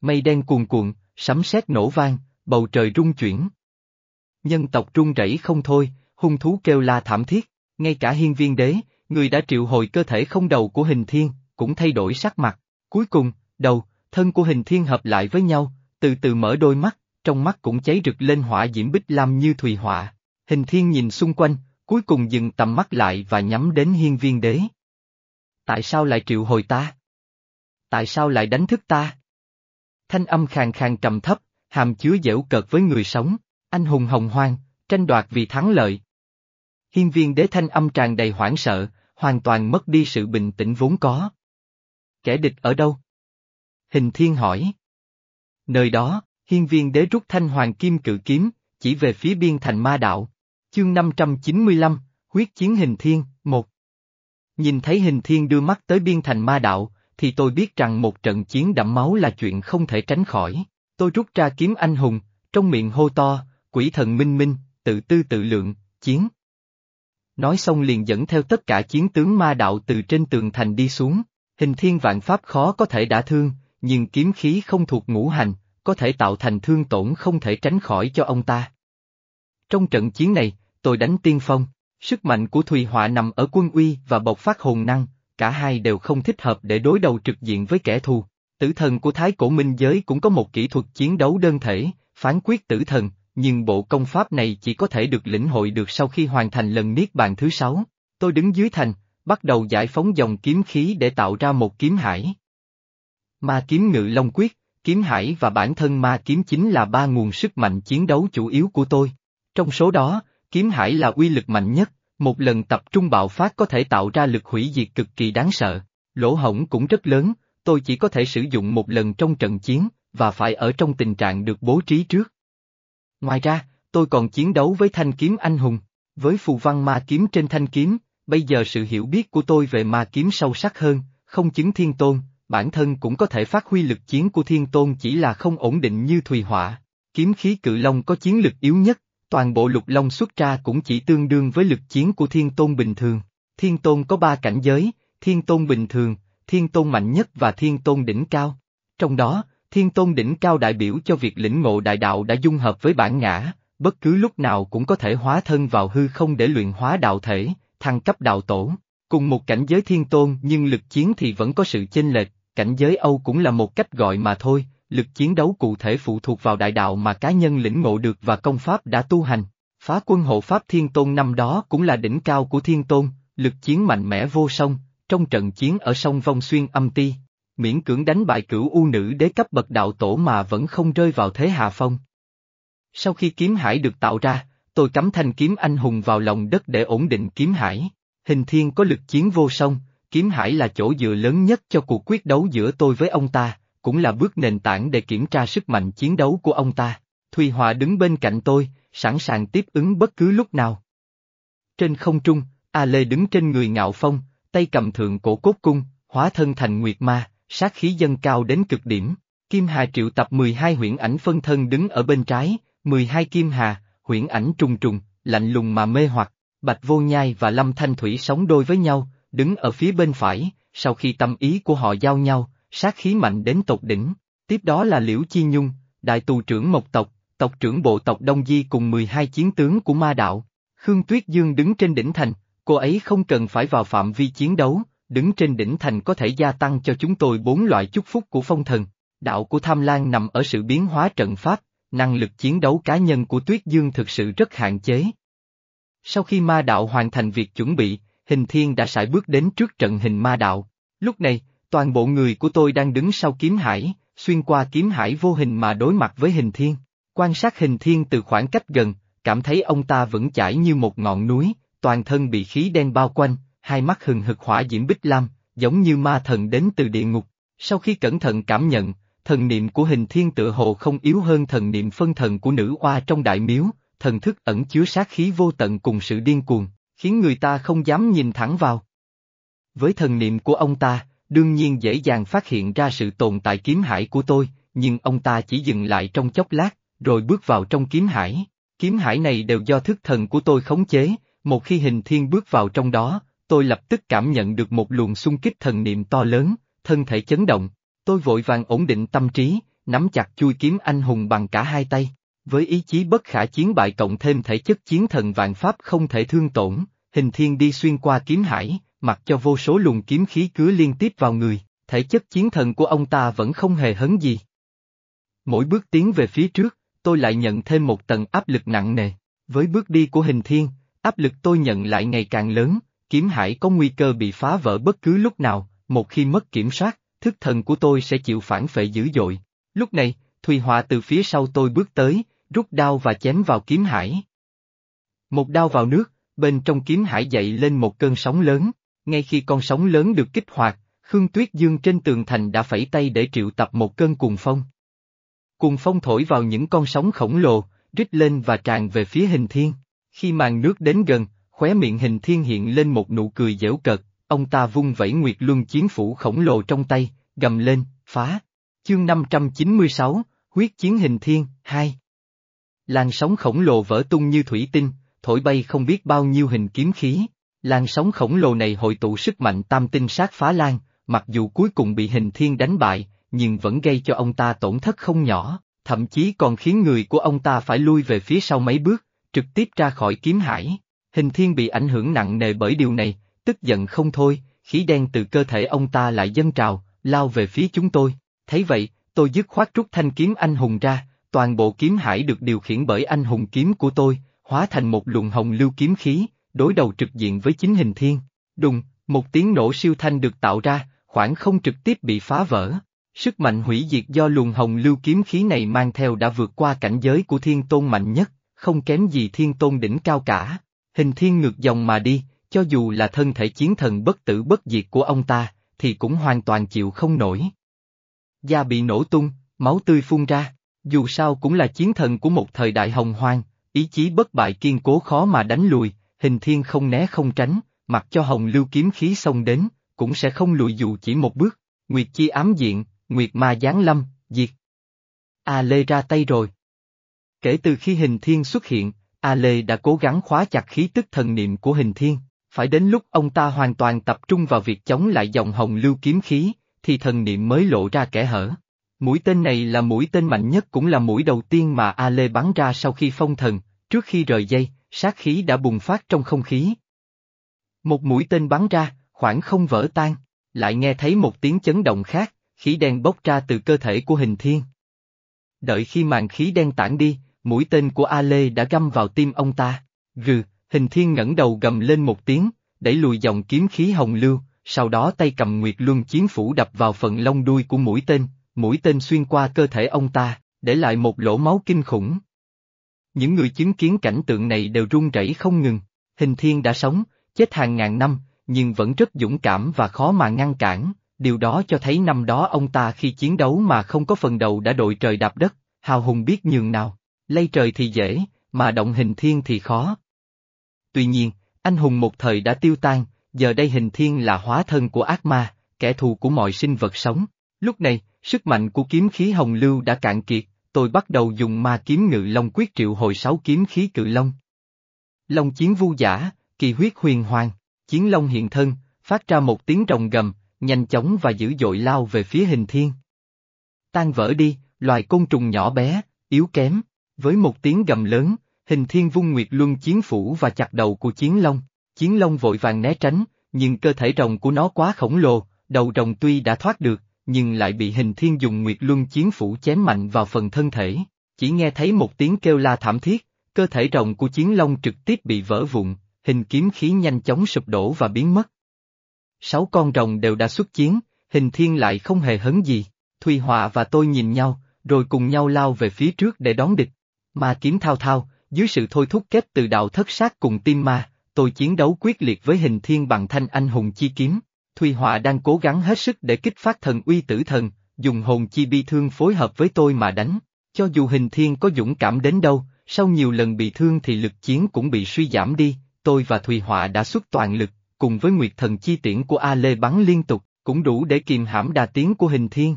Speaker 1: Mây đen cuồn cuộn, sấm sét nổ vang, bầu trời rung chuyển. Nhân tộc rung rẩy không thôi, hung thú kêu la thảm thiết, ngay cả hiên viên đế, người đã triệu hồi cơ thể không đầu của hình thiên, cũng thay đổi sắc mặt. Cuối cùng, đầu, thân của hình thiên hợp lại với nhau, từ từ mở đôi mắt, trong mắt cũng cháy rực lên hỏa diễm bích lam như thùy họa. Hình thiên nhìn xung quanh, cuối cùng dừng tầm mắt lại và nhắm đến hiên viên đế. Tại sao lại triệu hồi ta? Tại sao lại đánh thức ta? Thanh âm khàn khàn trầm thấp, hàm chứa dễu cợt với người sống, anh hùng hồng hoang, tranh đoạt vì thắng lợi. Hiên viên đế thanh âm tràn đầy hoảng sợ, hoàn toàn mất đi sự bình tĩnh vốn có. Kẻ địch ở đâu? Hình thiên hỏi. Nơi đó, hiên viên đế rút thanh hoàng kim cự kiếm, chỉ về phía biên thành ma đạo. Chương 595, Huyết chiến hình thiên, một. Nhìn thấy hình thiên đưa mắt tới biên thành ma đạo, thì tôi biết rằng một trận chiến đẫm máu là chuyện không thể tránh khỏi. Tôi rút ra kiếm anh hùng, trong miệng hô to, quỷ thần minh minh, tự tư tự lượng, chiến. Nói xong liền dẫn theo tất cả chiến tướng ma đạo từ trên tường thành đi xuống, hình thiên vạn pháp khó có thể đả thương, nhưng kiếm khí không thuộc ngũ hành, có thể tạo thành thương tổn không thể tránh khỏi cho ông ta. Trong trận chiến này, tôi đánh tiên phong, sức mạnh của Thùy Họa nằm ở quân uy và bộc phát hồn năng, cả hai đều không thích hợp để đối đầu trực diện với kẻ thù. Tử thần của Thái Cổ Minh Giới cũng có một kỹ thuật chiến đấu đơn thể, phán quyết tử thần, nhưng bộ công pháp này chỉ có thể được lĩnh hội được sau khi hoàn thành lần niết bàn thứ sáu. Tôi đứng dưới thành, bắt đầu giải phóng dòng kiếm khí để tạo ra một kiếm hải. Ma kiếm ngự long quyết, kiếm hải và bản thân ma kiếm chính là ba nguồn sức mạnh chiến đấu chủ yếu của tôi. Trong số đó, kiếm hải là uy lực mạnh nhất, một lần tập trung bạo phát có thể tạo ra lực hủy diệt cực kỳ đáng sợ. Lỗ hổng cũng rất lớn, tôi chỉ có thể sử dụng một lần trong trận chiến, và phải ở trong tình trạng được bố trí trước. Ngoài ra, tôi còn chiến đấu với thanh kiếm anh hùng, với phù văn ma kiếm trên thanh kiếm, bây giờ sự hiểu biết của tôi về ma kiếm sâu sắc hơn, không chứng thiên tôn, bản thân cũng có thể phát huy lực chiến của thiên tôn chỉ là không ổn định như thùy hỏa. Kiếm khí cự long có chiến lực yếu nhất, toàn bộ lục long xuất ra cũng chỉ tương đương với lực chiến của thiên tôn bình thường. Thiên tôn có ba cảnh giới, thiên tôn bình thường, thiên tôn mạnh nhất và thiên tôn đỉnh cao. Trong đó, thiên tôn đỉnh cao đại biểu cho việc lĩnh ngộ đại đạo đã dung hợp với bản ngã, bất cứ lúc nào cũng có thể hóa thân vào hư không để luyện hóa đạo thể, thăng cấp đạo tổ. Cùng một cảnh giới thiên tôn nhưng lực chiến thì vẫn có sự chênh lệch, cảnh giới Âu cũng là một cách gọi mà thôi, lực chiến đấu cụ thể phụ thuộc vào đại đạo mà cá nhân lĩnh ngộ được và công pháp đã tu hành. Phá quân hộ pháp thiên tôn năm đó cũng là đỉnh cao của thiên tôn, lực chiến mạnh mẽ vô song, trong trận chiến ở sông Vong Xuyên âm ti, miễn cưỡng đánh bại cửu u nữ đế cấp bậc đạo tổ mà vẫn không rơi vào thế hạ phong. Sau khi kiếm hải được tạo ra, tôi cắm thanh kiếm anh hùng vào lòng đất để ổn định kiếm hải. Hình thiên có lực chiến vô song, kiếm hải là chỗ dựa lớn nhất cho cuộc quyết đấu giữa tôi với ông ta, cũng là bước nền tảng để kiểm tra sức mạnh chiến đấu của ông ta. Thùy Hòa đứng bên cạnh tôi, sẵn sàng tiếp ứng bất cứ lúc nào. Trên không trung, A Lê đứng trên người ngạo phong, tay cầm thượng cổ cốt cung, hóa thân thành nguyệt ma, sát khí dâng cao đến cực điểm. Kim Hà triệu tập 12 huyễn ảnh phân thân đứng ở bên trái, 12 Kim Hà, huyễn ảnh trùng trùng, lạnh lùng mà mê hoặc, Bạch Vô Nhai và Lâm Thanh Thủy sống đôi với nhau, đứng ở phía bên phải, sau khi tâm ý của họ giao nhau, sát khí mạnh đến tột đỉnh. Tiếp đó là Liễu Chi Nhung, đại tù trưởng Mộc tộc, tộc trưởng bộ tộc Đông Di cùng 12 chiến tướng của ma đạo. Khương Tuyết Dương đứng trên đỉnh thành, cô ấy không cần phải vào phạm vi chiến đấu, đứng trên đỉnh thành có thể gia tăng cho chúng tôi bốn loại chúc phúc của phong thần. Đạo của Tham Lan nằm ở sự biến hóa trận pháp, năng lực chiến đấu cá nhân của Tuyết Dương thực sự rất hạn chế. Sau khi ma đạo hoàn thành việc chuẩn bị, hình thiên đã sải bước đến trước trận hình ma đạo. Lúc này, toàn bộ người của tôi đang đứng sau kiếm hải, xuyên qua kiếm hải vô hình mà đối mặt với hình thiên. Quan sát hình thiên từ khoảng cách gần, cảm thấy ông ta vẫn chảy như một ngọn núi, toàn thân bị khí đen bao quanh, hai mắt hừng hực hỏa diễm bích lam, giống như ma thần đến từ địa ngục. Sau khi cẩn thận cảm nhận, thần niệm của hình thiên tự hồ không yếu hơn thần niệm phân thần của nữ oa trong đại miếu, thần thức ẩn chứa sát khí vô tận cùng sự điên cuồng, khiến người ta không dám nhìn thẳng vào. Với thần niệm của ông ta, đương nhiên dễ dàng phát hiện ra sự tồn tại kiếm hải của tôi, nhưng ông ta chỉ dừng lại trong chốc lát, rồi bước vào trong kiếm hải. Kiếm hải này đều do thức thần của tôi khống chế, một khi hình thiên bước vào trong đó, tôi lập tức cảm nhận được một luồng xung kích thần niệm to lớn, thân thể chấn động. Tôi vội vàng ổn định tâm trí, nắm chặt chui kiếm anh hùng bằng cả hai tay. Với ý chí bất khả chiến bại cộng thêm thể chất chiến thần vạn pháp không thể thương tổn, hình thiên đi xuyên qua kiếm hải, mặc cho vô số luồng kiếm khí cứa liên tiếp vào người, thể chất chiến thần của ông ta vẫn không hề hấn gì. Mỗi bước tiến về phía trước, tôi lại nhận thêm một tầng áp lực nặng nề. Với bước đi của hình thiên, áp lực tôi nhận lại ngày càng lớn, kiếm hải có nguy cơ bị phá vỡ bất cứ lúc nào, một khi mất kiểm soát, thức thần của tôi sẽ chịu phản phệ dữ dội. Lúc này, Thùy Họa từ phía sau tôi bước tới, rút đao và chém vào kiếm hải. Một đao vào nước, bên trong kiếm hải dậy lên một cơn sóng lớn, ngay khi con sóng lớn được kích hoạt, Khương Tuyết Dương trên tường thành đã phẩy tay để triệu tập một cơn cuồng phong. Cuồng phong thổi vào những con sóng khổng lồ, rít lên và tràn về phía hình thiên. Khi màn nước đến gần, khóe miệng hình thiên hiện lên một nụ cười dễu cợt, ông ta vung vẩy nguyệt luân chiến phủ khổng lồ trong tay, gầm lên, phá. Chương 596, Huyết chiến hình thiên, 2 Làn sóng khổng lồ vỡ tung như thủy tinh, thổi bay không biết bao nhiêu hình kiếm khí. Làn sóng khổng lồ này hội tụ sức mạnh tam tinh sát phá lan, mặc dù cuối cùng bị hình thiên đánh bại, nhưng vẫn gây cho ông ta tổn thất không nhỏ, thậm chí còn khiến người của ông ta phải lui về phía sau mấy bước, trực tiếp ra khỏi kiếm hải. Hình thiên bị ảnh hưởng nặng nề bởi điều này, tức giận không thôi, khí đen từ cơ thể ông ta lại dâng trào, lao về phía chúng tôi. Thấy vậy, tôi dứt khoát rút thanh kiếm anh hùng ra, toàn bộ kiếm hải được điều khiển bởi anh hùng kiếm của tôi, hóa thành một luồng hồng lưu kiếm khí, đối đầu trực diện với chính hình thiên. Đùng, một tiếng nổ siêu thanh được tạo ra, khoảng không trực tiếp bị phá vỡ. Sức mạnh hủy diệt do luồng hồng lưu kiếm khí này mang theo đã vượt qua cảnh giới của thiên tôn mạnh nhất, không kém gì thiên tôn đỉnh cao cả. Hình thiên ngược dòng mà đi, cho dù là thân thể chiến thần bất tử bất diệt của ông ta, thì cũng hoàn toàn chịu không nổi. Da bị nổ tung, máu tươi phun ra, dù sao cũng là chiến thần của một thời đại hồng hoang, ý chí bất bại kiên cố khó mà đánh lùi, hình thiên không né không tránh, mặc cho hồng lưu kiếm khí xông đến, cũng sẽ không lùi dù chỉ một bước, Nguyệt Chi ám diện, Nguyệt Ma giáng lâm, diệt. A Lê ra tay rồi. Kể từ khi hình thiên xuất hiện, A Lê đã cố gắng khóa chặt khí tức thần niệm của hình thiên, phải đến lúc ông ta hoàn toàn tập trung vào việc chống lại dòng hồng lưu kiếm khí, thì thần niệm mới lộ ra kẻ hở. Mũi tên này là mũi tên mạnh nhất cũng là mũi đầu tiên mà A Lê bắn ra sau khi phong thần, trước khi rời dây, sát khí đã bùng phát trong không khí. Một mũi tên bắn ra, khoảng không vỡ tan, lại nghe thấy một tiếng chấn động khác, khí đen bốc ra từ cơ thể của hình thiên. Đợi khi màn khí đen tản đi, mũi tên của A Lê đã găm vào tim ông ta. Gừ, hình thiên ngẩng đầu gầm lên một tiếng, đẩy lùi dòng kiếm khí hồng lưu, sau đó tay cầm nguyệt luân chiến phủ đập vào phần lông đuôi của mũi tên, mũi tên xuyên qua cơ thể ông ta, để lại một lỗ máu kinh khủng. Những người chứng kiến cảnh tượng này đều run rẩy không ngừng, hình thiên đã sống, chết hàng ngàn năm, nhưng vẫn rất dũng cảm và khó mà ngăn cản, điều đó cho thấy năm đó ông ta khi chiến đấu mà không có phần đầu đã đội trời đạp đất, hào hùng biết nhường nào, lây trời thì dễ, mà động hình thiên thì khó. Tuy nhiên, anh hùng một thời đã tiêu tan, giờ đây hình thiên là hóa thân của ác ma, kẻ thù của mọi sinh vật sống. Lúc này, sức mạnh của kiếm khí hồng lưu đã cạn kiệt, tôi bắt đầu dùng ma kiếm ngự long quyết triệu hồi sáu kiếm khí cự long. Long chiến vu giả, kỳ huyết huyền hoàng, chiến long hiện thân, phát ra một tiếng rồng gầm, nhanh chóng và dữ dội lao về phía hình thiên. Tan vỡ đi, loài côn trùng nhỏ bé, yếu kém, với một tiếng gầm lớn, hình thiên vung nguyệt luân chiến phủ và chặt đầu của chiến long, chiến long vội vàng né tránh, nhưng cơ thể rồng của nó quá khổng lồ, đầu rồng tuy đã thoát được, nhưng lại bị hình thiên dùng nguyệt luân chiến phủ chém mạnh vào phần thân thể, chỉ nghe thấy một tiếng kêu la thảm thiết, cơ thể rồng của chiến long trực tiếp bị vỡ vụn, hình kiếm khí nhanh chóng sụp đổ và biến mất. Sáu con rồng đều đã xuất chiến, hình thiên lại không hề hấn gì, Thùy Họa và tôi nhìn nhau, rồi cùng nhau lao về phía trước để đón địch. Ma kiếm thao thao, dưới sự thôi thúc kết từ đạo thất sát cùng tim ma, tôi chiến đấu quyết liệt với hình thiên bằng thanh anh hùng chi kiếm. Thùy Họa đang cố gắng hết sức để kích phát thần uy tử thần, dùng hồn chi bi thương phối hợp với tôi mà đánh. Cho dù hình thiên có dũng cảm đến đâu, sau nhiều lần bị thương thì lực chiến cũng bị suy giảm đi, tôi và Thùy Họa đã xuất toàn lực, cùng với nguyệt thần chi tiễn của A Lê bắn liên tục, cũng đủ để kìm hãm đà tiến của hình thiên.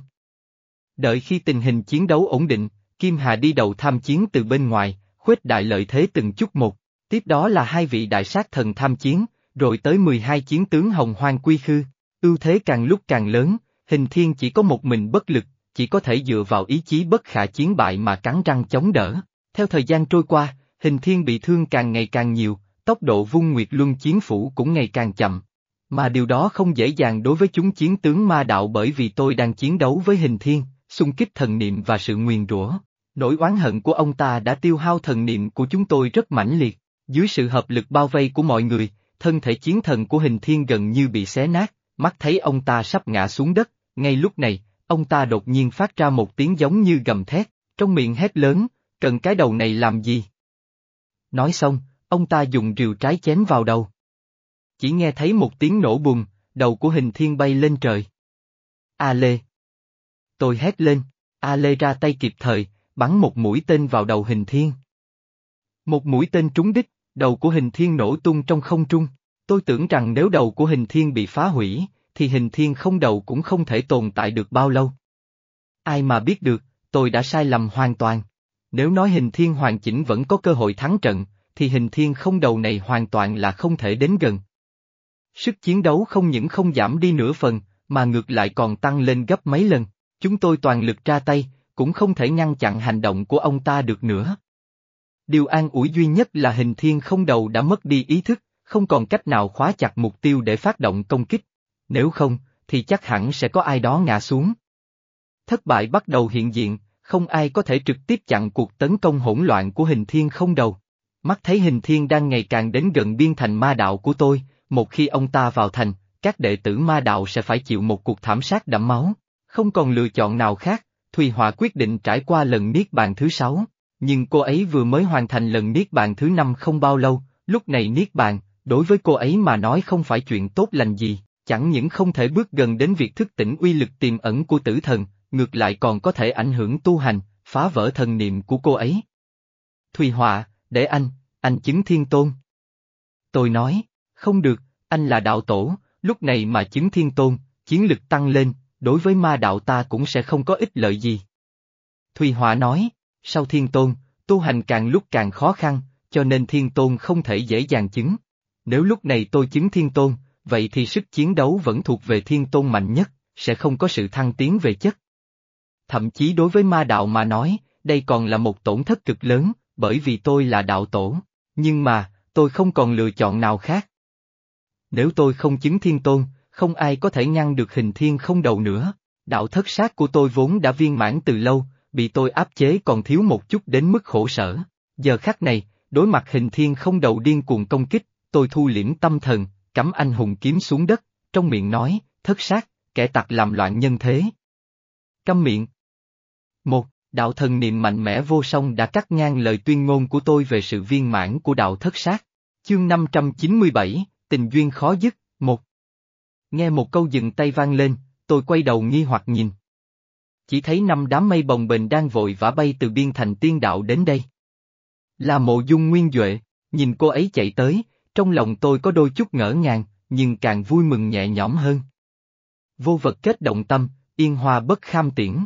Speaker 1: Đợi khi tình hình chiến đấu ổn định, Kim Hà đi đầu tham chiến từ bên ngoài, khuếch đại lợi thế từng chút một, tiếp đó là hai vị đại sát thần tham chiến, rồi tới 12 chiến tướng hồng hoang quy khư, ưu thế càng lúc càng lớn, hình thiên chỉ có một mình bất lực, chỉ có thể dựa vào ý chí bất khả chiến bại mà cắn răng chống đỡ. Theo thời gian trôi qua, hình thiên bị thương càng ngày càng nhiều, tốc độ vung nguyệt luân chiến phủ cũng ngày càng chậm. Mà điều đó không dễ dàng đối với chúng chiến tướng ma đạo bởi vì tôi đang chiến đấu với hình thiên, xung kích thần niệm và sự nguyền rủa. Nỗi oán hận của ông ta đã tiêu hao thần niệm của chúng tôi rất mãnh liệt, dưới sự hợp lực bao vây của mọi người, thân thể chiến thần của hình thiên gần như bị xé nát, mắt thấy ông ta sắp ngã xuống đất, ngay lúc này, ông ta đột nhiên phát ra một tiếng giống như gầm thét, trong miệng hét lớn, cần cái đầu này làm gì? Nói xong, ông ta dùng rìu trái chém vào đầu. Chỉ nghe thấy một tiếng nổ bùng, đầu của hình thiên bay lên trời. A Lê! Tôi hét lên, A Lê ra tay kịp thời, bắn một mũi tên vào đầu hình thiên. Một mũi tên trúng đích, đầu của hình thiên nổ tung trong không trung. Tôi tưởng rằng nếu đầu của hình thiên bị phá hủy, thì hình thiên không đầu cũng không thể tồn tại được bao lâu. Ai mà biết được, tôi đã sai lầm hoàn toàn. Nếu nói hình thiên hoàn chỉnh vẫn có cơ hội thắng trận, thì hình thiên không đầu này hoàn toàn là không thể đến gần. Sức chiến đấu không những không giảm đi nửa phần, mà ngược lại còn tăng lên gấp mấy lần, chúng tôi toàn lực ra tay, cũng không thể ngăn chặn hành động của ông ta được nữa. Điều an ủi duy nhất là hình thiên không đầu đã mất đi ý thức, không còn cách nào khóa chặt mục tiêu để phát động công kích. Nếu không, thì chắc hẳn sẽ có ai đó ngã xuống. Thất bại bắt đầu hiện diện, không ai có thể trực tiếp chặn cuộc tấn công hỗn loạn của hình thiên không đầu. Mắt thấy hình thiên đang ngày càng đến gần biên thành ma đạo của tôi, một khi ông ta vào thành, các đệ tử ma đạo sẽ phải chịu một cuộc thảm sát đẫm máu. Không còn lựa chọn nào khác, Thùy Họa quyết định trải qua lần niết bàn thứ sáu, nhưng cô ấy vừa mới hoàn thành lần niết bàn thứ năm không bao lâu, lúc này niết bàn, đối với cô ấy mà nói không phải chuyện tốt lành gì, chẳng những không thể bước gần đến việc thức tỉnh uy lực tiềm ẩn của tử thần, ngược lại còn có thể ảnh hưởng tu hành, phá vỡ thần niệm của cô ấy. Thùy Họa, để anh, anh chứng thiên tôn. Tôi nói, không được, anh là đạo tổ, lúc này mà chứng thiên tôn, chiến lực tăng lên, đối với ma đạo ta cũng sẽ không có ích lợi gì. Thùy Họa nói, sau thiên tôn, tu hành càng lúc càng khó khăn, cho nên thiên tôn không thể dễ dàng chứng. Nếu lúc này tôi chứng thiên tôn, vậy thì sức chiến đấu vẫn thuộc về thiên tôn mạnh nhất, sẽ không có sự thăng tiến về chất. Thậm chí đối với ma đạo mà nói, đây còn là một tổn thất cực lớn, bởi vì tôi là đạo tổ. Nhưng mà, tôi không còn lựa chọn nào khác. Nếu tôi không chứng thiên tôn, không ai có thể ngăn được hình thiên không đầu nữa. Đạo thất sát của tôi vốn đã viên mãn từ lâu, bị tôi áp chế còn thiếu một chút đến mức khổ sở. Giờ khắc này, đối mặt hình thiên không đầu điên cuồng công kích, tôi thu liễm tâm thần, cắm anh hùng kiếm xuống đất, trong miệng nói, thất sát, kẻ tặc làm loạn nhân thế. Câm miệng. Một, đạo thần niệm mạnh mẽ vô song đã cắt ngang lời tuyên ngôn của tôi về sự viên mãn của đạo thất sát. Chương 597, tình duyên khó dứt, một. Nghe một câu dừng tay vang lên, tôi quay đầu nghi hoặc nhìn. Chỉ thấy năm đám mây bồng bềnh đang vội vã bay từ biên thành tiên đạo đến đây. Là mộ dung nguyên Duệ, nhìn cô ấy chạy tới, trong lòng tôi có đôi chút ngỡ ngàng, nhưng càng vui mừng nhẹ nhõm hơn. Vô vật kết động tâm, yên hoa bất kham tiễn.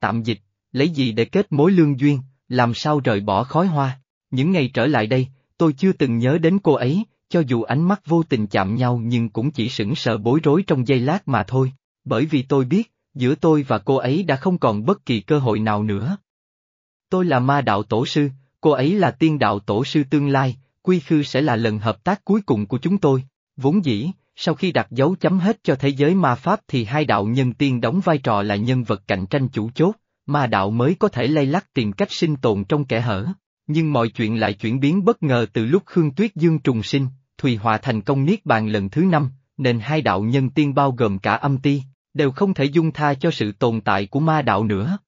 Speaker 1: Tạm dịch, lấy gì để kết mối lương duyên, làm sao rời bỏ khói hoa. Những ngày trở lại đây, tôi chưa từng nhớ đến cô ấy, cho dù ánh mắt vô tình chạm nhau nhưng cũng chỉ sững sờ bối rối trong giây lát mà thôi, bởi vì tôi biết, giữa tôi và cô ấy đã không còn bất kỳ cơ hội nào nữa. Tôi là ma đạo tổ sư, cô ấy là tiên đạo tổ sư tương lai, quy khư sẽ là lần hợp tác cuối cùng của chúng tôi, vốn dĩ, sau khi đặt dấu chấm hết cho thế giới ma pháp thì hai đạo nhân tiên đóng vai trò là nhân vật cạnh tranh chủ chốt, ma đạo mới có thể lay lắc tìm cách sinh tồn trong kẻ hở. Nhưng mọi chuyện lại chuyển biến bất ngờ từ lúc Khương Tuyết Dương trùng sinh, Thùy Hòa thành công niết bàn lần thứ năm, nên hai đạo nhân tiên bao gồm cả âm ti, đều không thể dung tha cho sự tồn tại của ma đạo nữa.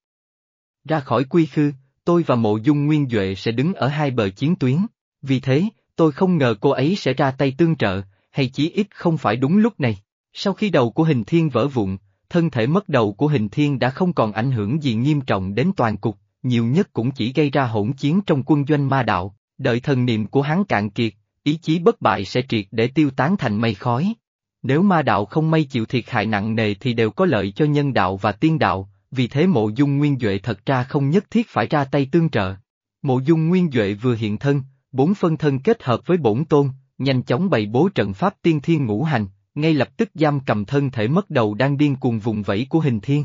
Speaker 1: Ra khỏi quy khư, tôi và mộ dung nguyên Duệ sẽ đứng ở hai bờ chiến tuyến, vì thế, tôi không ngờ cô ấy sẽ ra tay tương trợ, hay chí ít không phải đúng lúc này. Sau khi đầu của hình thiên vỡ vụn, thân thể mất đầu của hình thiên đã không còn ảnh hưởng gì nghiêm trọng đến toàn cục, nhiều nhất cũng chỉ gây ra hỗn chiến trong quân doanh ma đạo, đợi thần niệm của hắn cạn kiệt, ý chí bất bại sẽ triệt để tiêu tán thành mây khói. Nếu ma đạo không may chịu thiệt hại nặng nề thì đều có lợi cho nhân đạo và tiên đạo, vì thế mộ dung nguyên Duệ thật ra không nhất thiết phải ra tay tương trợ. Mộ dung nguyên Duệ vừa hiện thân, bốn phân thân kết hợp với bổn tôn, nhanh chóng bày bố trận pháp tiên thiên ngũ hành, ngay lập tức giam cầm thân thể mất đầu đang điên cuồng vùng vẫy của hình thiên.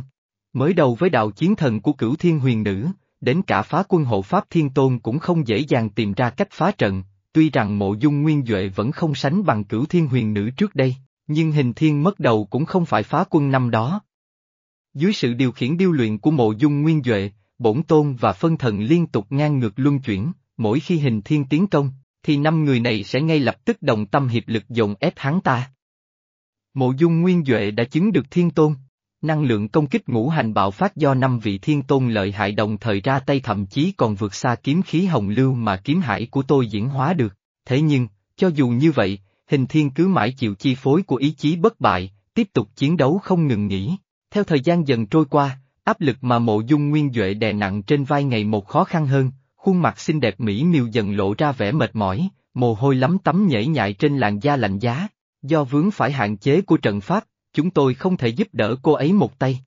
Speaker 1: Mới đầu với đạo chiến thần của cửu thiên huyền nữ, đến cả phá quân hộ pháp thiên tôn cũng không dễ dàng tìm ra cách phá trận, tuy rằng mộ dung nguyên Duệ vẫn không sánh bằng cửu thiên huyền nữ trước đây, nhưng hình thiên mất đầu cũng không phải phá quân năm đó. Dưới sự điều khiển điêu luyện của mộ dung nguyên Duệ, bổn tôn và phân thần liên tục ngang ngược luân chuyển, mỗi khi hình thiên tiến công, thì năm người này sẽ ngay lập tức đồng tâm hiệp lực dồn ép hắn ta. Mộ dung nguyên Duệ đã chứng được thiên tôn, năng lượng công kích ngũ hành bạo phát do năm vị thiên tôn lợi hại đồng thời ra tay thậm chí còn vượt xa kiếm khí hồng lưu mà kiếm hải của tôi diễn hóa được, thế nhưng, cho dù như vậy, hình thiên cứ mãi chịu chi phối của ý chí bất bại, tiếp tục chiến đấu không ngừng nghỉ. Theo thời gian dần trôi qua, áp lực mà mộ dung nguyên Duệ đè nặng trên vai ngày một khó khăn hơn, khuôn mặt xinh đẹp mỹ miều dần lộ ra vẻ mệt mỏi, mồ hôi lắm tắm nhảy nhại trên làn da lạnh giá. Do vướng phải hạn chế của trận pháp, chúng tôi không thể giúp đỡ cô ấy một tay.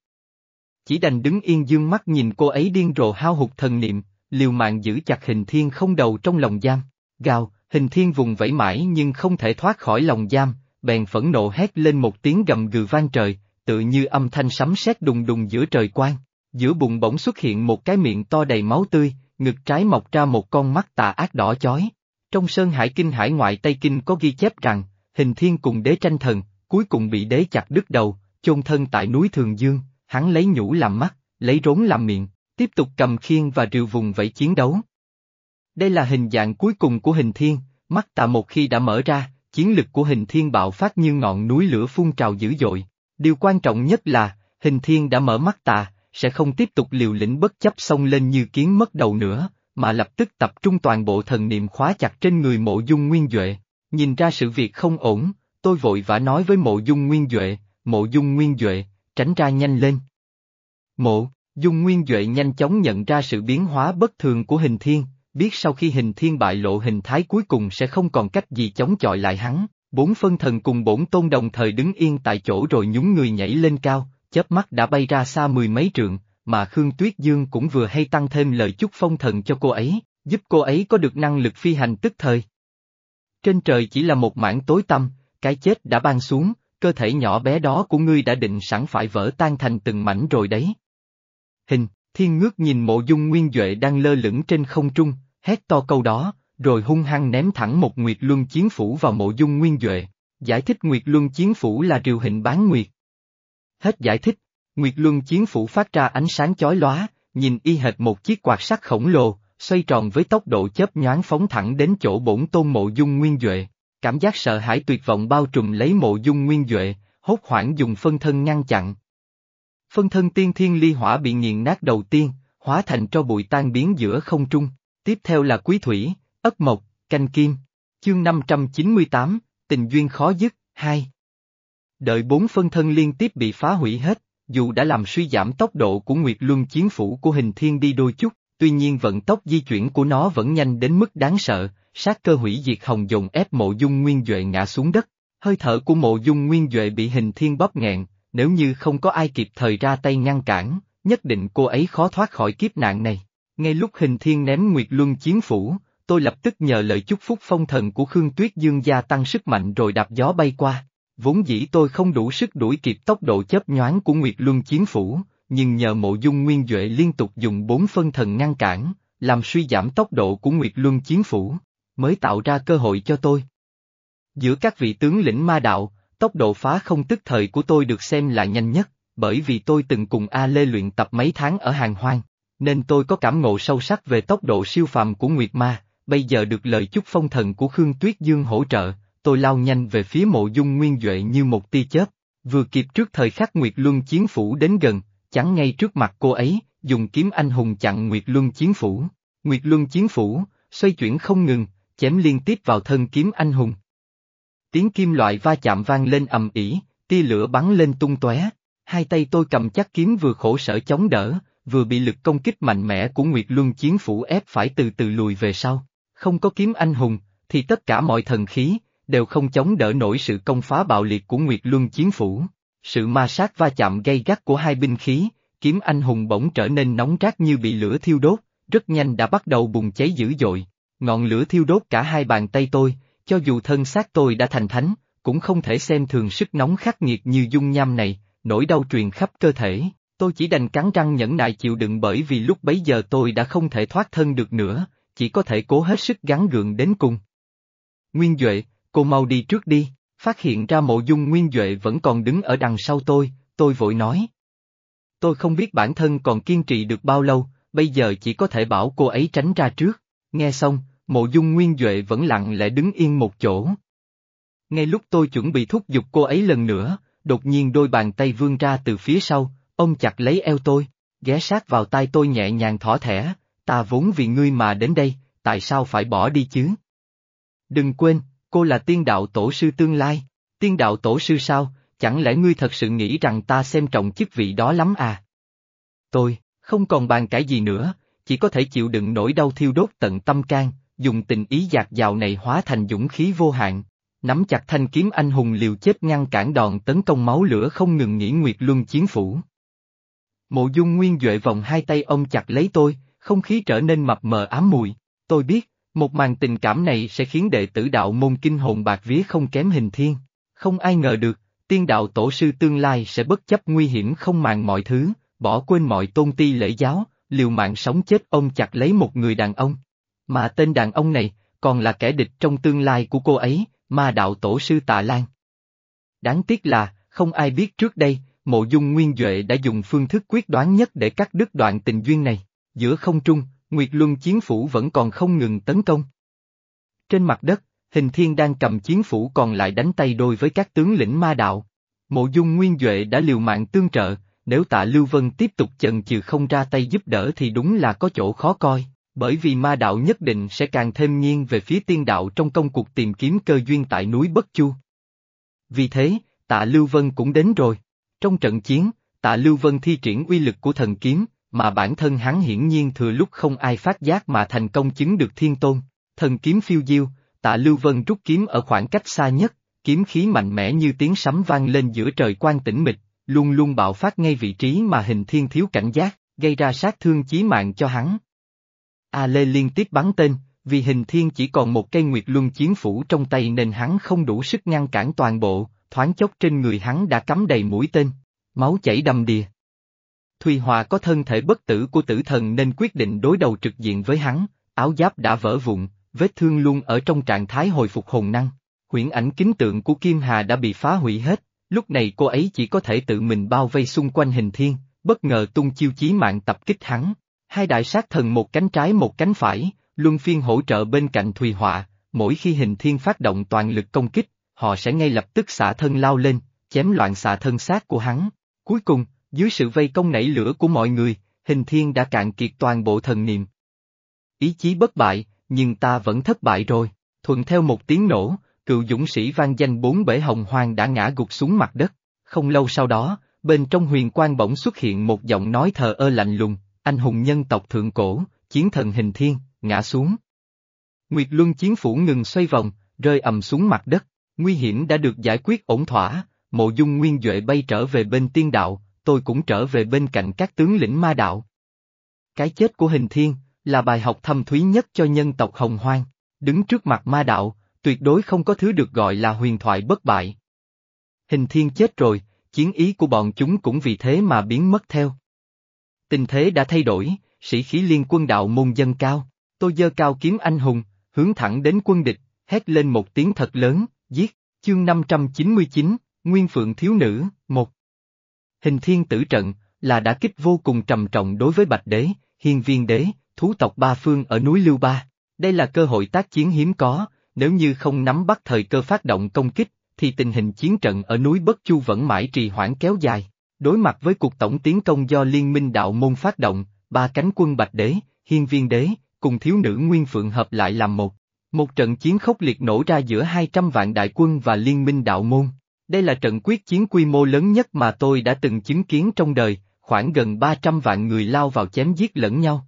Speaker 1: Chỉ đành đứng yên dương mắt nhìn cô ấy điên rồ hao hụt thần niệm, liều mạng giữ chặt hình thiên không đầu trong lòng giam. Gào, hình thiên vùng vẫy mãi nhưng không thể thoát khỏi lòng giam, bèn phẫn nộ hét lên một tiếng gầm gừ vang trời, tự như âm thanh sấm sét đùng đùng giữa trời quang. Giữa bụng bỗng xuất hiện một cái miệng to đầy máu tươi, ngực trái mọc ra một con mắt tà ác đỏ chói. Trong Sơn Hải Kinh Hải ngoại Tây Kinh có ghi chép rằng, hình thiên cùng đế tranh thần, cuối cùng bị đế chặt đứt đầu, chôn thân tại núi Thường Dương, hắn lấy nhũ làm mắt, lấy rốn làm miệng, tiếp tục cầm khiên và rìu vùng vẫy chiến đấu. Đây là hình dạng cuối cùng của hình thiên, mắt Tạ một khi đã mở ra, chiến lực của hình thiên bạo phát như ngọn núi lửa phun trào dữ dội. Điều quan trọng nhất là, hình thiên đã mở mắt Tạ sẽ không tiếp tục liều lĩnh bất chấp xông lên như kiến mất đầu nữa, mà lập tức tập trung toàn bộ thần niệm khóa chặt trên người mộ dung nguyên Duệ. Nhìn ra sự việc không ổn, tôi vội vã nói với mộ dung nguyên Duệ, mộ dung nguyên Duệ, tránh ra nhanh lên. Mộ, dung nguyên Duệ nhanh chóng nhận ra sự biến hóa bất thường của hình thiên, biết sau khi hình thiên bại lộ hình thái cuối cùng sẽ không còn cách gì chống chọi lại hắn, bốn phân thần cùng bổn tôn đồng thời đứng yên tại chỗ rồi nhún người nhảy lên cao, chớp mắt đã bay ra xa mười mấy trượng, mà Khương Tuyết Dương cũng vừa hay tăng thêm lời chúc phong thần cho cô ấy, giúp cô ấy có được năng lực phi hành tức thời. Trên trời chỉ là một mảng tối tăm, cái chết đã ban xuống, cơ thể nhỏ bé đó của ngươi đã định sẵn phải vỡ tan thành từng mảnh rồi đấy. Hình, thiên ngước nhìn mộ dung nguyên Duệ đang lơ lửng trên không trung, hét to câu đó, rồi hung hăng ném thẳng một Nguyệt Luân Chiến Phủ vào mộ dung nguyên Duệ. Giải thích Nguyệt Luân Chiến Phủ là điều hình bán nguyệt. Hết giải thích, Nguyệt Luân Chiến Phủ phát ra ánh sáng chói lóa, nhìn y hệt một chiếc quạt sắt khổng lồ, xoay tròn với tốc độ chớp nhoáng phóng thẳng đến chỗ bổn tôn mộ dung nguyên Duệ. Cảm giác sợ hãi tuyệt vọng bao trùm lấy mộ dung nguyên Duệ, hốt hoảng dùng phân thân ngăn chặn. Phân thân tiên thiên ly hỏa bị nghiền nát đầu tiên, hóa thành cho bụi tan biến giữa không trung. Tiếp theo là quý thủy, ất mộc, canh kim. Chương 598, tình duyên khó dứt, 2. Đợi bốn phân thân liên tiếp bị phá hủy hết, dù đã làm suy giảm tốc độ của Nguyệt Luân chiến phủ của hình thiên đi đôi chút, tuy nhiên vận tốc di chuyển của nó vẫn nhanh đến mức đáng sợ, sát cơ hủy diệt hồng dồn ép mộ dung nguyên Duệ ngã xuống đất. Hơi thở của mộ dung nguyên Duệ bị hình thiên bóp nghẹn, nếu như không có ai kịp thời ra tay ngăn cản, nhất định cô ấy khó thoát khỏi kiếp nạn này. Ngay lúc hình thiên ném Nguyệt Luân chiến phủ, tôi lập tức nhờ lời chúc phúc phong thần của Khương Tuyết Dương gia tăng sức mạnh rồi đạp gió bay qua. Vốn dĩ tôi không đủ sức đuổi kịp tốc độ chớp nhoáng của Nguyệt Luân chiến phủ, nhưng nhờ mộ dung nguyên Duệ liên tục dùng bốn phân thần ngăn cản, làm suy giảm tốc độ của Nguyệt Luân chiến phủ, mới tạo ra cơ hội cho tôi. Giữa các vị tướng lĩnh ma đạo, tốc độ phá không tức thời của tôi được xem là nhanh nhất, bởi vì tôi từng cùng A Lê luyện tập mấy tháng ở hàng hoang, nên tôi có cảm ngộ sâu sắc về tốc độ siêu phàm của Nguyệt Ma, bây giờ được lời chúc phong thần của Khương Tuyết Dương hỗ trợ, tôi lao nhanh về phía mộ dung nguyên Duệ như một tia chớp, vừa kịp trước thời khắc Nguyệt Luân Chiến Phủ đến gần, chắn ngay trước mặt cô ấy, dùng kiếm anh hùng chặn Nguyệt Luân Chiến Phủ. Nguyệt Luân Chiến Phủ, xoay chuyển không ngừng, chém liên tiếp vào thân kiếm anh hùng. Tiếng kim loại va chạm vang lên ầm ỉ, tia lửa bắn lên tung tóe. Hai tay tôi cầm chắc kiếm vừa khổ sở chống đỡ, vừa bị lực công kích mạnh mẽ của Nguyệt Luân Chiến Phủ ép phải từ từ lùi về sau. Không có kiếm anh hùng, thì tất cả mọi thần khí, đều không chống đỡ nổi sự công phá bạo liệt của Nguyệt Luân Chiến Phủ. Sự ma sát va chạm gây gắt của hai binh khí, kiếm anh hùng bỗng trở nên nóng rát như bị lửa thiêu đốt, rất nhanh đã bắt đầu bùng cháy dữ dội. Ngọn lửa thiêu đốt cả hai bàn tay tôi, cho dù thân xác tôi đã thành thánh, cũng không thể xem thường sức nóng khắc nghiệt như dung nham này, nỗi đau truyền khắp cơ thể. Tôi chỉ đành cắn răng nhẫn nại chịu đựng bởi vì lúc bấy giờ tôi đã không thể thoát thân được nữa, chỉ có thể cố hết sức gắn gượng đến cùng. Nguyên Duệ, cô mau đi trước đi, phát hiện ra mộ dung Nguyên Duệ vẫn còn đứng ở đằng sau tôi, tôi vội nói. Tôi không biết bản thân còn kiên trì được bao lâu, bây giờ chỉ có thể bảo cô ấy tránh ra trước. Nghe xong, mộ dung Nguyên Duệ vẫn lặng lẽ đứng yên một chỗ. Ngay lúc tôi chuẩn bị thúc giục cô ấy lần nữa, đột nhiên đôi bàn tay vươn ra từ phía sau, ôm chặt lấy eo tôi, ghé sát vào tai tôi nhẹ nhàng thỏ thẻ, ta vốn vì ngươi mà đến đây, tại sao phải bỏ đi chứ? Đừng quên, cô là tiên đạo tổ sư tương lai, tiên đạo tổ sư sao, chẳng lẽ ngươi thật sự nghĩ rằng ta xem trọng chức vị đó lắm à? Tôi, không còn bàn cãi gì nữa, chỉ có thể chịu đựng nỗi đau thiêu đốt tận tâm can, dùng tình ý dạt dào này hóa thành dũng khí vô hạn, nắm chặt thanh kiếm anh hùng liều chết ngăn cản đòn tấn công máu lửa không ngừng nghỉ Nguyệt Luân chiến phủ. Mộ dung nguyên duệ vòng hai tay ông chặt lấy tôi, không khí trở nên mập mờ ám mùi, tôi biết, một màn tình cảm này sẽ khiến đệ tử đạo môn kinh hồn bạc vía không kém hình thiên. Không ai ngờ được, tiên đạo tổ sư tương lai sẽ bất chấp nguy hiểm không màng mọi thứ, bỏ quên mọi tôn ti lễ giáo, liều mạng sống chết ông chặt lấy một người đàn ông. Mà tên đàn ông này, còn là kẻ địch trong tương lai của cô ấy, ma đạo tổ sư Tạ Lan. Đáng tiếc là, không ai biết trước đây, mộ dung nguyên Duệ đã dùng phương thức quyết đoán nhất để cắt đứt đoạn tình duyên này. Giữa không trung, Nguyệt Luân chiến phủ vẫn còn không ngừng tấn công. Trên mặt đất, hình thiên đang cầm chiến phủ còn lại đánh tay đôi với các tướng lĩnh ma đạo. Mộ dung nguyên Duệ đã liều mạng tương trợ, nếu tạ Lưu Vân tiếp tục chần chừ không ra tay giúp đỡ thì đúng là có chỗ khó coi, bởi vì ma đạo nhất định sẽ càng thêm nghiêng về phía tiên đạo trong công cuộc tìm kiếm cơ duyên tại núi Bất Chu. Vì thế, tạ Lưu Vân cũng đến rồi. Trong trận chiến, tạ Lưu Vân thi triển uy lực của thần kiếm, mà bản thân hắn hiển nhiên thừa lúc không ai phát giác mà thành công chứng được thiên tôn. Thần kiếm phiêu diêu, tạ Lưu Vân rút kiếm ở khoảng cách xa nhất, kiếm khí mạnh mẽ như tiếng sấm vang lên giữa trời quan tĩnh mịch, luôn luôn bạo phát ngay vị trí mà hình thiên thiếu cảnh giác, gây ra sát thương chí mạng cho hắn. A Lê liên tiếp bắn tên, vì hình thiên chỉ còn một cây nguyệt luân chiến phủ trong tay nên hắn không đủ sức ngăn cản toàn bộ, thoáng chốc trên người hắn đã cắm đầy mũi tên, máu chảy đầm đìa. Thùy Hòa có thân thể bất tử của tử thần nên quyết định đối đầu trực diện với hắn, áo giáp đã vỡ vụn, vết thương luôn ở trong trạng thái hồi phục hồn năng. Huyễn ảnh kính tượng của Kim Hà đã bị phá hủy hết, lúc này cô ấy chỉ có thể tự mình bao vây xung quanh hình thiên, bất ngờ tung chiêu chí mạng tập kích hắn. Hai đại sát thần một cánh trái một cánh phải, luân phiên hỗ trợ bên cạnh Thùy Họa, mỗi khi hình thiên phát động toàn lực công kích, họ sẽ ngay lập tức xả thân lao lên, chém loạn xả thân xác của hắn. Cuối cùng, dưới sự vây công nảy lửa của mọi người, hình thiên đã cạn kiệt toàn bộ thần niệm. Ý chí bất bại, nhưng ta vẫn thất bại rồi, thuận theo một tiếng nổ, cựu dũng sĩ vang danh bốn bể hồng hoang đã ngã gục xuống mặt đất. Không lâu sau đó, bên trong huyền quang bỗng xuất hiện một giọng nói thờ ơ lạnh lùng, anh hùng nhân tộc thượng cổ, chiến thần hình thiên, ngã xuống. Nguyệt Luân chiến phủ ngừng xoay vòng, rơi ầm xuống mặt đất, nguy hiểm đã được giải quyết ổn thỏa, mộ dung nguyên Duệ bay trở về bên tiên đạo, tôi cũng trở về bên cạnh các tướng lĩnh ma đạo. Cái chết của hình thiên, là bài học thâm thúy nhất cho nhân tộc hồng hoang, đứng trước mặt ma đạo, tuyệt đối không có thứ được gọi là huyền thoại bất bại. Hình thiên chết rồi, chiến ý của bọn chúng cũng vì thế mà biến mất theo. Tình thế đã thay đổi, sĩ khí liên quân đạo môn dân cao, tôi dơ cao kiếm anh hùng, hướng thẳng đến quân địch, hét lên một tiếng thật lớn, giết, chương 599, Nguyên Phượng Thiếu Nữ, một Hình thiên tử trận, là đã kích vô cùng trầm trọng đối với Bạch Đế, Hiên Viên Đế, thú tộc Ba Phương ở núi Lưu Ba. Đây là cơ hội tác chiến hiếm có, nếu như không nắm bắt thời cơ phát động công kích, thì tình hình chiến trận ở núi Bất Chu vẫn mãi trì hoãn kéo dài. Đối mặt với cuộc tổng tiến công do Liên minh đạo môn phát động, ba cánh quân Bạch Đế, Hiên Viên Đế, cùng thiếu nữ Nguyên Phượng hợp lại làm một. Một trận chiến khốc liệt nổ ra giữa 200 vạn đại quân và Liên minh đạo môn. Đây là trận quyết chiến quy mô lớn nhất mà tôi đã từng chứng kiến trong đời, khoảng gần 300 vạn người lao vào chém giết lẫn nhau.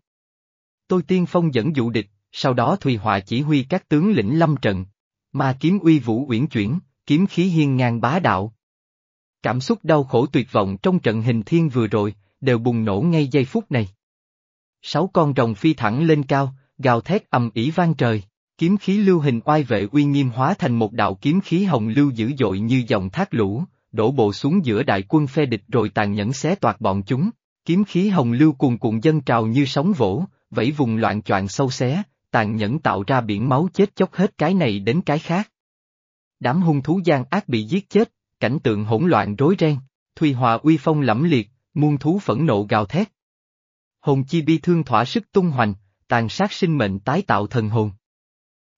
Speaker 1: Tôi tiên phong dẫn dụ địch, sau đó Thùy Họa chỉ huy các tướng lĩnh lâm trận. Ma kiếm uy vũ uyển chuyển, kiếm khí hiên ngang bá đạo. Cảm xúc đau khổ tuyệt vọng trong trận hình thiên vừa rồi, đều bùng nổ ngay giây phút này. Sáu con rồng phi thẳng lên cao, gào thét ầm ỉ vang trời, kiếm khí lưu hình oai vệ uy nghiêm hóa thành một đạo kiếm khí hồng lưu dữ dội như dòng thác lũ, đổ bộ xuống giữa đại quân phe địch rồi tàn nhẫn xé toạc bọn chúng. Kiếm khí hồng lưu cuồn cuộn dân trào như sóng vỗ, vẫy vùng loạn choạng sâu xé, tàn nhẫn tạo ra biển máu chết chóc hết cái này đến cái khác. Đám hung thú gian ác bị giết chết, cảnh tượng hỗn loạn rối ren, Thùy Hòa uy phong lẫm liệt, muôn thú phẫn nộ gào thét. Hồn chi bi thương thỏa sức tung hoành, tàn sát sinh mệnh tái tạo thần hồn.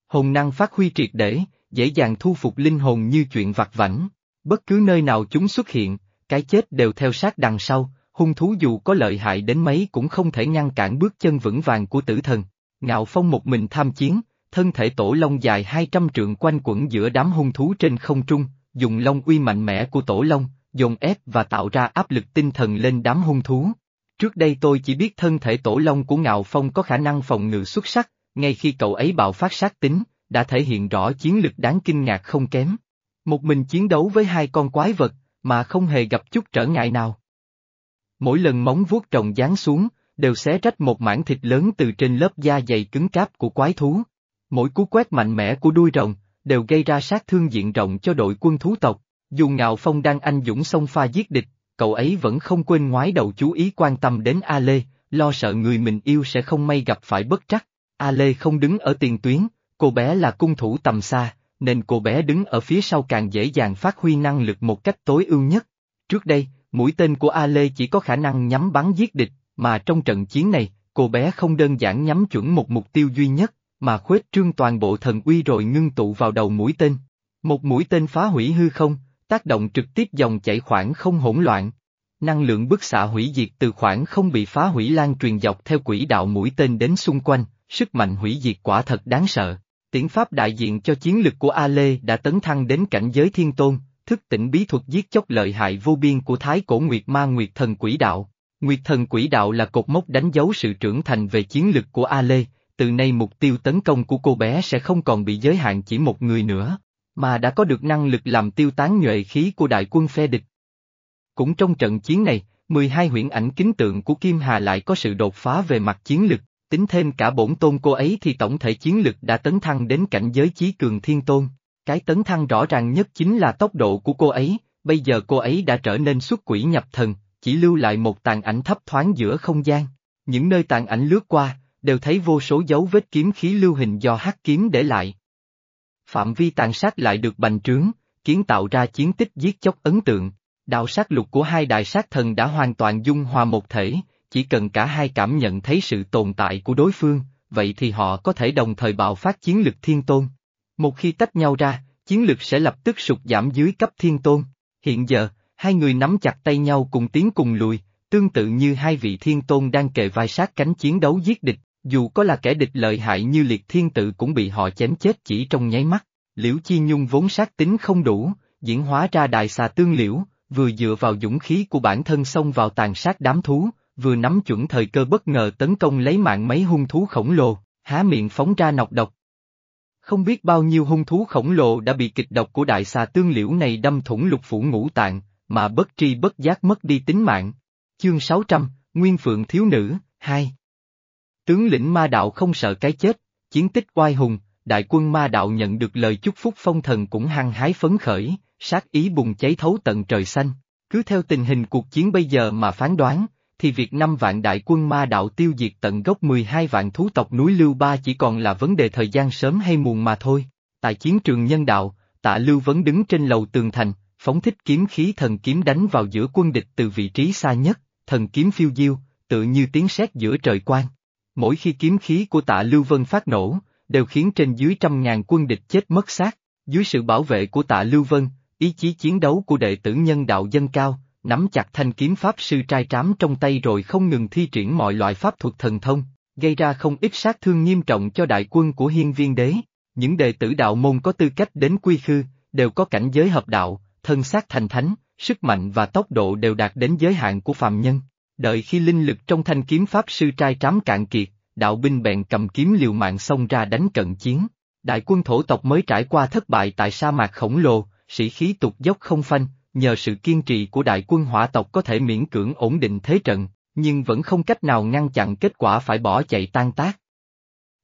Speaker 1: Hồn năng phát huy triệt để, dễ dàng thu phục linh hồn như chuyện vặt vảnh, bất cứ nơi nào chúng xuất hiện, cái chết đều theo sát đằng sau, hung thú dù có lợi hại đến mấy cũng không thể ngăn cản bước chân vững vàng của tử thần. Ngạo Phong một mình tham chiến, thân thể tổ long dài 200 trượng quanh quẩn giữa đám hung thú trên không trung, dùng long uy mạnh mẽ của tổ long, dồn ép và tạo ra áp lực tinh thần lên đám hung thú. Trước đây tôi chỉ biết thân thể tổ long của Ngạo Phong có khả năng phòng ngự xuất sắc, ngay khi cậu ấy bạo phát sát tính, đã thể hiện rõ chiến lực đáng kinh ngạc không kém. Một mình chiến đấu với hai con quái vật, mà không hề gặp chút trở ngại nào. Mỗi lần móng vuốt trồng giáng xuống, đều xé rách một mảng thịt lớn từ trên lớp da dày cứng cáp của quái thú. Mỗi cú quét mạnh mẽ của đuôi rồng, đều gây ra sát thương diện rộng cho đội quân thú tộc. Dù Ngạo Phong đang anh dũng xông pha giết địch, cậu ấy vẫn không quên ngoái đầu chú ý quan tâm đến A Lê, lo sợ người mình yêu sẽ không may gặp phải bất trắc. A Lê không đứng ở tiền tuyến, cô bé là cung thủ tầm xa, nên cô bé đứng ở phía sau càng dễ dàng phát huy năng lực một cách tối ưu nhất. Trước đây, mũi tên của A Lê chỉ có khả năng nhắm bắn giết địch, mà trong trận chiến này, cô bé không đơn giản nhắm chuẩn một mục tiêu duy nhất, mà khuếch trương toàn bộ thần uy rồi ngưng tụ vào đầu mũi tên. Một mũi tên phá hủy hư không, tác động trực tiếp dòng chảy khoảng không hỗn loạn. Năng lượng bức xạ hủy diệt từ khoảng không bị phá hủy lan truyền dọc theo quỹ đạo mũi tên đến xung quanh, sức mạnh hủy diệt quả thật đáng sợ. Tiễn pháp đại diện cho chiến lực của A Lê đã tấn thăng đến cảnh giới thiên tôn, thức tỉnh bí thuật giết chóc lợi hại vô biên của Thái Cổ Nguyệt Ma Nguyệt Thần Quỷ Đạo. Nguyệt Thần Quỷ Đạo là cột mốc đánh dấu sự trưởng thành về chiến lực của A Lê, từ nay mục tiêu tấn công của cô bé sẽ không còn bị giới hạn chỉ một người nữa, mà đã có được năng lực làm tiêu tán nhuệ khí của đại quân phe địch. Cũng trong trận chiến này, 12 huyễn ảnh kính tượng của Kim Hà lại có sự đột phá về mặt chiến lực, tính thêm cả bổn tôn cô ấy thì tổng thể chiến lực đã tấn thăng đến cảnh giới chí cường thiên tôn. Cái tấn thăng rõ ràng nhất chính là tốc độ của cô ấy, bây giờ cô ấy đã trở nên xuất quỷ nhập thần, chỉ lưu lại một tàn ảnh thấp thoáng giữa không gian. Những nơi tàn ảnh lướt qua, đều thấy vô số dấu vết kiếm khí lưu hình do hắc kiếm để lại. Phạm vi tàn sát lại được bành trướng, kiến tạo ra chiến tích giết chóc ấn tượng. Đạo sát lục của hai đại sát thần đã hoàn toàn dung hòa một thể, chỉ cần cả hai cảm nhận thấy sự tồn tại của đối phương, vậy thì họ có thể đồng thời bạo phát chiến lực thiên tôn. Một khi tách nhau ra, chiến lực sẽ lập tức sụt giảm dưới cấp thiên tôn. Hiện giờ, hai người nắm chặt tay nhau cùng tiến cùng lùi, tương tự như hai vị thiên tôn đang kề vai sát cánh chiến đấu giết địch, dù có là kẻ địch lợi hại như liệt thiên tự cũng bị họ chém chết chỉ trong nháy mắt. Liễu Chi Nhung vốn sát tính không đủ, diễn hóa ra đại xà tương liễu, vừa dựa vào dũng khí của bản thân xông vào tàn sát đám thú, vừa nắm chuẩn thời cơ bất ngờ tấn công lấy mạng mấy hung thú khổng lồ, há miệng phóng ra nọc độc. Không biết bao nhiêu hung thú khổng lồ đã bị kịch độc của đại xà tương liễu này đâm thủng lục phủ ngũ tạng, mà bất tri bất giác mất đi tính mạng. Chương 600, Nguyên Phượng Thiếu Nữ, 2 Tướng lĩnh ma đạo không sợ cái chết, chiến tích oai hùng, đại quân ma đạo nhận được lời chúc phúc phong thần cũng hăng hái phấn khởi, sát ý bùng cháy thấu tận trời xanh. Cứ theo tình hình cuộc chiến bây giờ mà phán đoán, thì việc năm vạn đại quân ma đạo tiêu diệt tận gốc 12 vạn thú tộc núi Lưu Ba chỉ còn là vấn đề thời gian sớm hay muộn mà thôi. Tại chiến trường nhân đạo, tạ Lưu vẫn đứng trên lầu tường thành, phóng thích kiếm khí thần kiếm đánh vào giữa quân địch từ vị trí xa nhất, thần kiếm phiêu diêu, tự như tiếng sét giữa trời quang. Mỗi khi kiếm khí của tạ Lưu Vân phát nổ, đều khiến trên dưới trăm ngàn quân địch chết mất xác. Dưới sự bảo vệ của tạ Lưu Vân, ý chí chiến đấu của đệ tử nhân đạo dân cao, nắm chặt thanh kiếm pháp sư trai trám trong tay rồi không ngừng thi triển mọi loại pháp thuật thần thông, gây ra không ít sát thương nghiêm trọng cho đại quân của hiên viên đế. Những đệ tử đạo môn có tư cách đến quy khư, đều có cảnh giới hợp đạo, thân xác thành thánh, sức mạnh và tốc độ đều đạt đến giới hạn của phàm nhân. Đợi khi linh lực trong thanh kiếm pháp sư trai trám cạn kiệt, đạo binh bèn cầm kiếm liều mạng xông ra đánh cận chiến. Đại quân thổ tộc mới trải qua thất bại tại sa mạc khổng lồ, sĩ khí tục dốc không phanh, nhờ sự kiên trì của đại quân hỏa tộc có thể miễn cưỡng ổn định thế trận, nhưng vẫn không cách nào ngăn chặn kết quả phải bỏ chạy tan tác.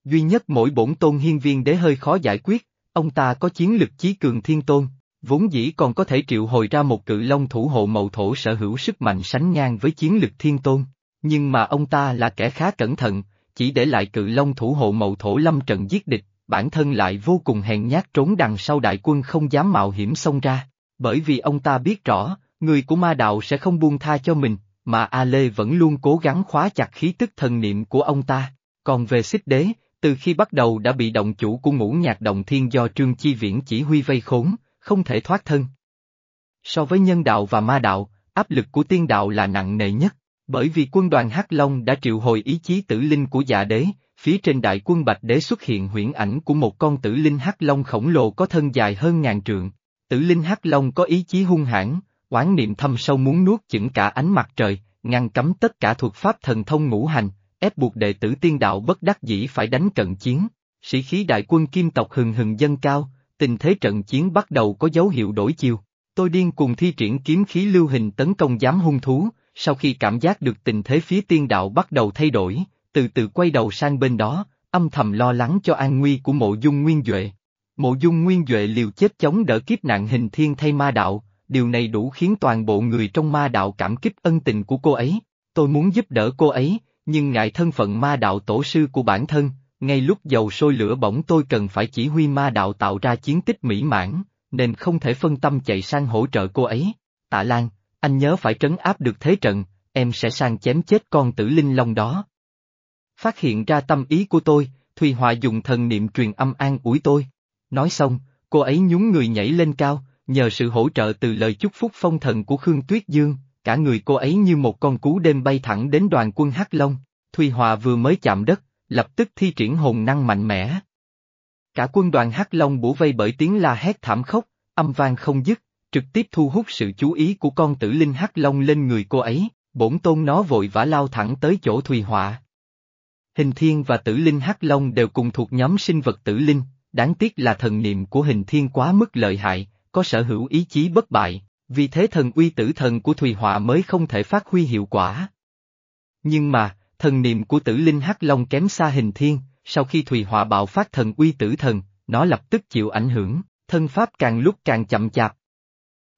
Speaker 1: Duy nhất mỗi bổn tôn hiên viên đế hơi khó giải quyết, ông ta có chiến lực chí cường thiên tôn, vốn dĩ còn có thể triệu hồi ra một cự long thủ hộ mậu thổ sở hữu sức mạnh sánh ngang với chiến lực thiên tôn, nhưng mà ông ta là kẻ khá cẩn thận, chỉ để lại cự long thủ hộ mậu thổ lâm trận giết địch, bản thân lại vô cùng hèn nhát trốn đằng sau đại quân không dám mạo hiểm xông ra, bởi vì ông ta biết rõ, người của ma đạo sẽ không buông tha cho mình, mà A Lê vẫn luôn cố gắng khóa chặt khí tức thần niệm của ông ta, còn về xích đế, từ khi bắt đầu đã bị động chủ của ngũ nhạc động thiên do Trương Chi Viễn chỉ huy vây khốn, không thể thoát thân. So với nhân đạo và ma đạo, áp lực của tiên đạo là nặng nề nhất, bởi vì quân đoàn Hắc Long đã triệu hồi ý chí tử linh của dạ đế, phía trên đại quân Bạch Đế xuất hiện huyễn ảnh của một con tử linh Hắc Long khổng lồ có thân dài hơn ngàn trượng. Tử linh Hắc Long có ý chí hung hãn, oán niệm thâm sâu muốn nuốt chửng cả ánh mặt trời, ngăn cấm tất cả thuật pháp thần thông ngũ hành, ép buộc đệ tử tiên đạo bất đắc dĩ phải đánh cận chiến. Sĩ khí đại quân kim tộc hừng hừng dâng cao, tình thế trận chiến bắt đầu có dấu hiệu đổi chiều. Tôi điên cùng thi triển kiếm khí lưu hình tấn công giám hung thú, sau khi cảm giác được tình thế phía tiên đạo bắt đầu thay đổi, từ từ quay đầu sang bên đó, âm thầm lo lắng cho an nguy của mộ dung nguyên Duệ. Mộ dung nguyên Duệ liều chết chống đỡ kiếp nạn hình thiên thay ma đạo, điều này đủ khiến toàn bộ người trong ma đạo cảm kích ân tình của cô ấy. Tôi muốn giúp đỡ cô ấy, nhưng ngại thân phận ma đạo tổ sư của bản thân, ngay lúc dầu sôi lửa bỏng tôi cần phải chỉ huy ma đạo tạo ra chiến tích mỹ mãn, nên không thể phân tâm chạy sang hỗ trợ cô ấy. Tạ Lan, anh nhớ phải trấn áp được thế trận, em sẽ sang chém chết con tử linh long đó. Phát hiện ra tâm ý của tôi, Thùy Hòa dùng thần niệm truyền âm an ủi tôi. Nói xong, cô ấy nhún người nhảy lên cao, nhờ sự hỗ trợ từ lời chúc phúc phong thần của Khương Tuyết Dương, cả người cô ấy như một con cú đêm bay thẳng đến đoàn quân Hắc Long. Thùy Hòa vừa mới chạm đất, lập tức thi triển hồn năng mạnh mẽ. Cả quân đoàn Hắc Long bủa vây bởi tiếng la hét thảm khốc, âm vang không dứt, trực tiếp thu hút sự chú ý của con tử linh Hắc Long lên người cô ấy, bổn tôn nó vội vã lao thẳng tới chỗ Thùy Họa. Hình thiên và tử linh Hắc Long đều cùng thuộc nhóm sinh vật tử linh, đáng tiếc là thần niệm của hình thiên quá mức lợi hại, có sở hữu ý chí bất bại, vì thế thần uy tử thần của Thùy Họa mới không thể phát huy hiệu quả. Nhưng mà, thần niệm của tử linh Hắc Long kém xa hình thiên, sau khi Thùy Họa bạo phát thần uy tử thần, nó lập tức chịu ảnh hưởng, thân pháp càng lúc càng chậm chạp.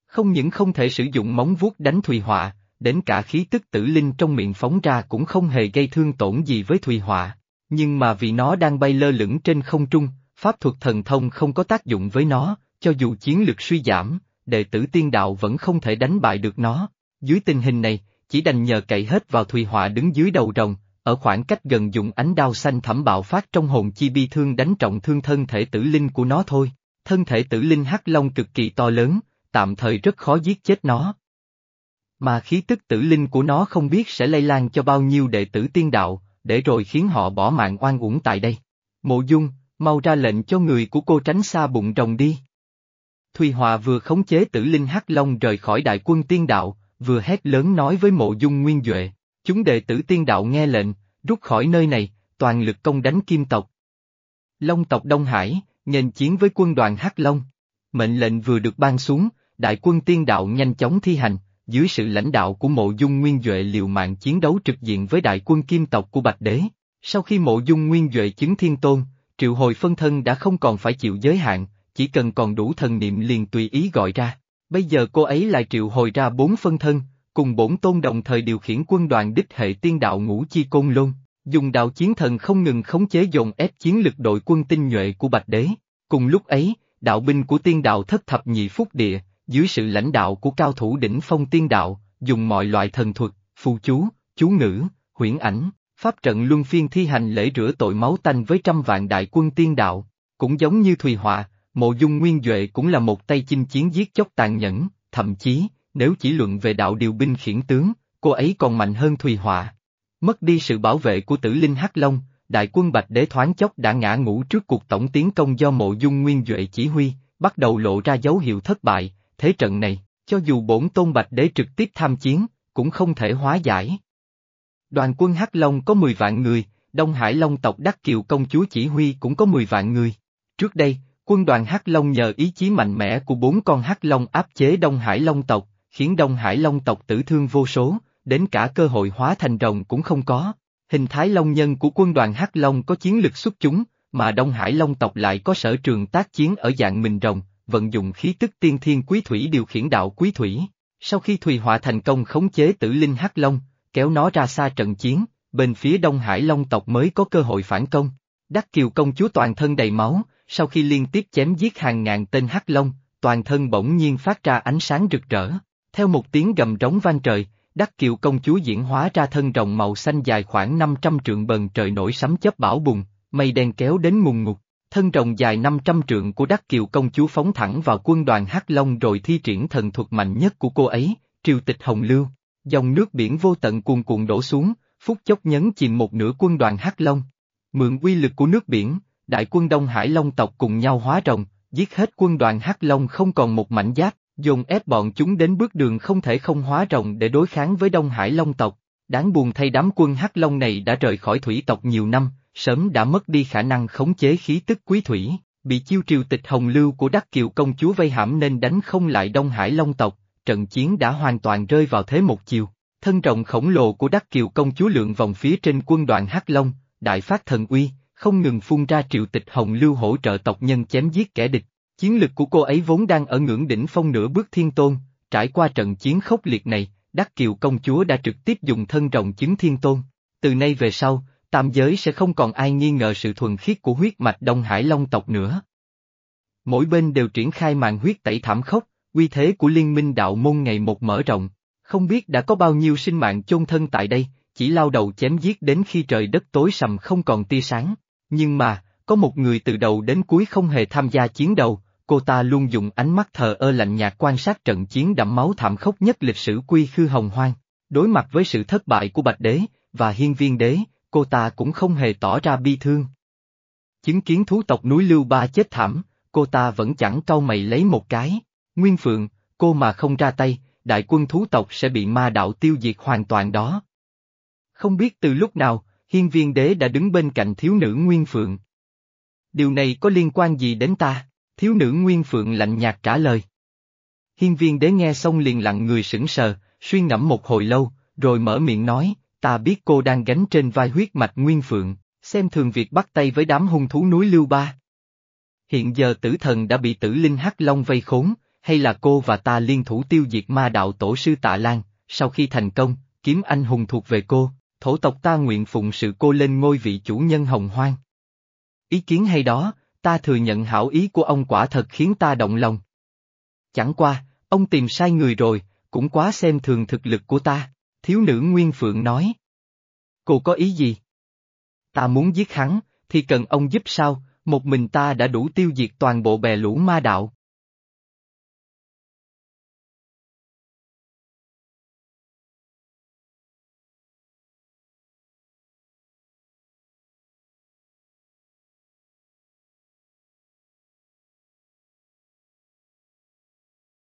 Speaker 1: Không những không thể sử dụng móng vuốt đánh Thùy Họa, đến cả khí tức tử linh trong miệng phóng ra cũng không hề gây thương tổn gì với Thùy Họa, nhưng mà vì nó đang bay lơ lửng trên không trung, pháp thuật thần thông không có tác dụng với nó, cho dù chiến lực suy giảm, đệ tử tiên đạo vẫn không thể đánh bại được nó. Dưới tình hình này, chỉ đành nhờ cậy hết vào Thùy Họa đứng dưới đầu rồng, ở khoảng cách gần dùng ánh đao xanh thẳm bạo phát trong hồn chi bi thương đánh trọng thương thân thể tử linh của nó thôi. Thân thể tử linh hắc long cực kỳ to lớn, tạm thời rất khó giết chết nó. Mà khí tức tử linh của nó không biết sẽ lây lan cho bao nhiêu đệ tử tiên đạo, để rồi khiến họ bỏ mạng oan uổng tại đây. Mộ dung, mau ra lệnh cho người của cô tránh xa bụng rồng đi. Thùy Hòa vừa khống chế tử linh hắc long rời khỏi đại quân tiên đạo, vừa hét lớn nói với mộ dung nguyên Duệ, chúng đệ tử tiên đạo nghe lệnh, rút khỏi nơi này, toàn lực công đánh kim tộc. Long tộc Đông Hải, nghênh chiến với quân đoàn Hắc Long. Mệnh lệnh vừa được ban xuống, đại quân tiên đạo nhanh chóng thi hành, dưới sự lãnh đạo của mộ dung nguyên Duệ liều mạng chiến đấu trực diện với đại quân kim tộc của Bạch Đế. Sau khi mộ dung nguyên Duệ chứng thiên tôn, triệu hồi phân thân đã không còn phải chịu giới hạn, chỉ cần còn đủ thần niệm liền tùy ý gọi ra. Bây giờ cô ấy lại triệu hồi ra bốn phân thân, cùng bổn tôn đồng thời điều khiển quân đoàn đích hệ tiên đạo ngũ chi côn lôn, dùng đạo chiến thần không ngừng khống chế dồn ép chiến lực đội quân tinh nhuệ của Bạch Đế. Cùng lúc ấy, đạo binh của tiên đạo thất thập nhị phúc địa, dưới sự lãnh đạo của cao thủ đỉnh phong tiên đạo, dùng mọi loại thần thuật, phù chú, chú ngữ, huyễn ảnh, pháp trận luân phiên thi hành lễ rửa tội máu tanh với trăm vạn đại quân tiên đạo, cũng giống như Thùy Họa, Mộ Dung Nguyên Duệ cũng là một tay chinh chiến giết chóc tàn nhẫn, thậm chí, nếu chỉ luận về đạo điều binh khiển tướng, cô ấy còn mạnh hơn Thùy Họa. Mất đi sự bảo vệ của tử linh Hắc Long, đại quân Bạch Đế thoáng chốc đã ngã ngũ trước cuộc tổng tiến công do Mộ Dung Nguyên Duệ chỉ huy, bắt đầu lộ ra dấu hiệu thất bại, thế trận này, cho dù bổn tôn Bạch Đế trực tiếp tham chiến, cũng không thể hóa giải. Đoàn quân Hắc Long có 10 vạn người, Đông Hải Long tộc Đắc Kiều công chúa chỉ huy cũng có 10 vạn người. Trước đây, quân đoàn Hắc Long nhờ ý chí mạnh mẽ của bốn con Hắc Long áp chế Đông Hải Long tộc, khiến Đông Hải Long tộc tử thương vô số, đến cả cơ hội hóa thành rồng cũng không có. Hình thái long nhân của quân đoàn Hắc Long có chiến lực xuất chúng, mà Đông Hải Long tộc lại có sở trường tác chiến ở dạng mình rồng, vận dụng khí tức tiên thiên quý thủy điều khiển đạo quý thủy. Sau khi Thùy Họa thành công khống chế tử linh Hắc Long, kéo nó ra xa trận chiến, bên phía Đông Hải Long tộc mới có cơ hội phản công. Đắc Kiều công chúa toàn thân đầy máu, sau khi liên tiếp chém giết hàng ngàn tên Hắc Long, toàn thân bỗng nhiên phát ra ánh sáng rực rỡ. Theo một tiếng gầm rống vang trời, Đắc Kiều công chúa diễn hóa ra thân rồng màu xanh dài khoảng 500 trượng bần trời nổi sấm chớp bão bùng, mây đen kéo đến mùng ngục. Thân rồng dài 500 trượng của Đắc Kiều công chúa phóng thẳng vào quân đoàn Hắc Long rồi thi triển thần thuật mạnh nhất của cô ấy, triều tịch Hồng Lưu. Dòng nước biển vô tận cuồn cuộn đổ xuống, phút chốc nhấn chìm một nửa quân đoàn Hắc Long. Mượn uy lực của nước biển, đại quân Đông Hải Long tộc cùng nhau hóa rồng, giết hết quân đoàn Hắc Long không còn một mảnh giáp, dồn ép bọn chúng đến bước đường không thể không hóa rồng để đối kháng với Đông Hải Long tộc. Đáng buồn thay đám quân Hắc Long này đã rời khỏi thủy tộc nhiều năm, sớm đã mất đi khả năng khống chế khí tức quý thủy, bị chiêu triều tịch hồng lưu của Đắc Kiều công chúa vây hãm nên đánh không lại Đông Hải Long tộc, trận chiến đã hoàn toàn rơi vào thế một chiều. Thân trọng khổng lồ của Đắc Kiều công chúa lượng vòng phía trên quân đoàn Hắc Long, đại phát thần uy, không ngừng phun ra triệu tịch hồng lưu hỗ trợ tộc nhân chém giết kẻ địch. Chiến lực của cô ấy vốn đang ở ngưỡng đỉnh phong nửa bước thiên tôn, trải qua trận chiến khốc liệt này, Đắc Kiều công chúa đã trực tiếp dùng thân rồng chứng thiên tôn. Từ nay về sau, tam giới sẽ không còn ai nghi ngờ sự thuần khiết của huyết mạch Đông Hải Long tộc nữa. Mỗi bên đều triển khai màn huyết tẩy thảm khốc, uy thế của liên minh đạo môn ngày một mở rộng, không biết đã có bao nhiêu sinh mạng chôn thân tại đây, chỉ lao đầu chém giết đến khi trời đất tối sầm không còn tia sáng. Nhưng mà, có một người từ đầu đến cuối không hề tham gia chiến đấu, cô ta luôn dùng ánh mắt thờ ơ lạnh nhạt quan sát trận chiến đẫm máu thảm khốc nhất lịch sử quy khư hồng hoang. Đối mặt với sự thất bại của Bạch Đế, và Hiên Viên Đế, cô ta cũng không hề tỏ ra bi thương. Chứng kiến thú tộc núi Lưu Ba chết thảm, cô ta vẫn chẳng cau mày lấy một cái. Nguyên Phượng, cô mà không ra tay, đại quân thú tộc sẽ bị ma đạo tiêu diệt hoàn toàn đó. Không biết từ lúc nào, hiên viên đế đã đứng bên cạnh thiếu nữ Nguyên Phượng. Điều này có liên quan gì đến ta? Thiếu nữ Nguyên Phượng lạnh nhạt trả lời. Hiên viên đế nghe xong liền lặng người sững sờ, suy ngẫm một hồi lâu, rồi mở miệng nói, ta biết cô đang gánh trên vai huyết mạch Nguyên Phượng, xem thường việc bắt tay với đám hung thú núi Lưu Ba. Hiện giờ tử thần đã bị tử linh hắc long vây khốn, hay là cô và ta liên thủ tiêu diệt ma đạo tổ sư Tạ Lan, sau khi thành công, kiếm anh hùng thuộc về cô, thổ tộc ta nguyện phụng sự cô lên ngôi vị chủ nhân hồng hoang. Ý kiến hay đó, ta thừa nhận hảo ý của ông quả thật khiến ta động lòng. Chẳng qua, ông tìm sai người rồi, cũng quá xem thường thực lực của ta, thiếu nữ Nguyên Phượng nói. Cô có ý gì? Ta muốn giết hắn, thì cần ông giúp sao, một mình ta đã đủ tiêu diệt toàn bộ bè lũ ma đạo.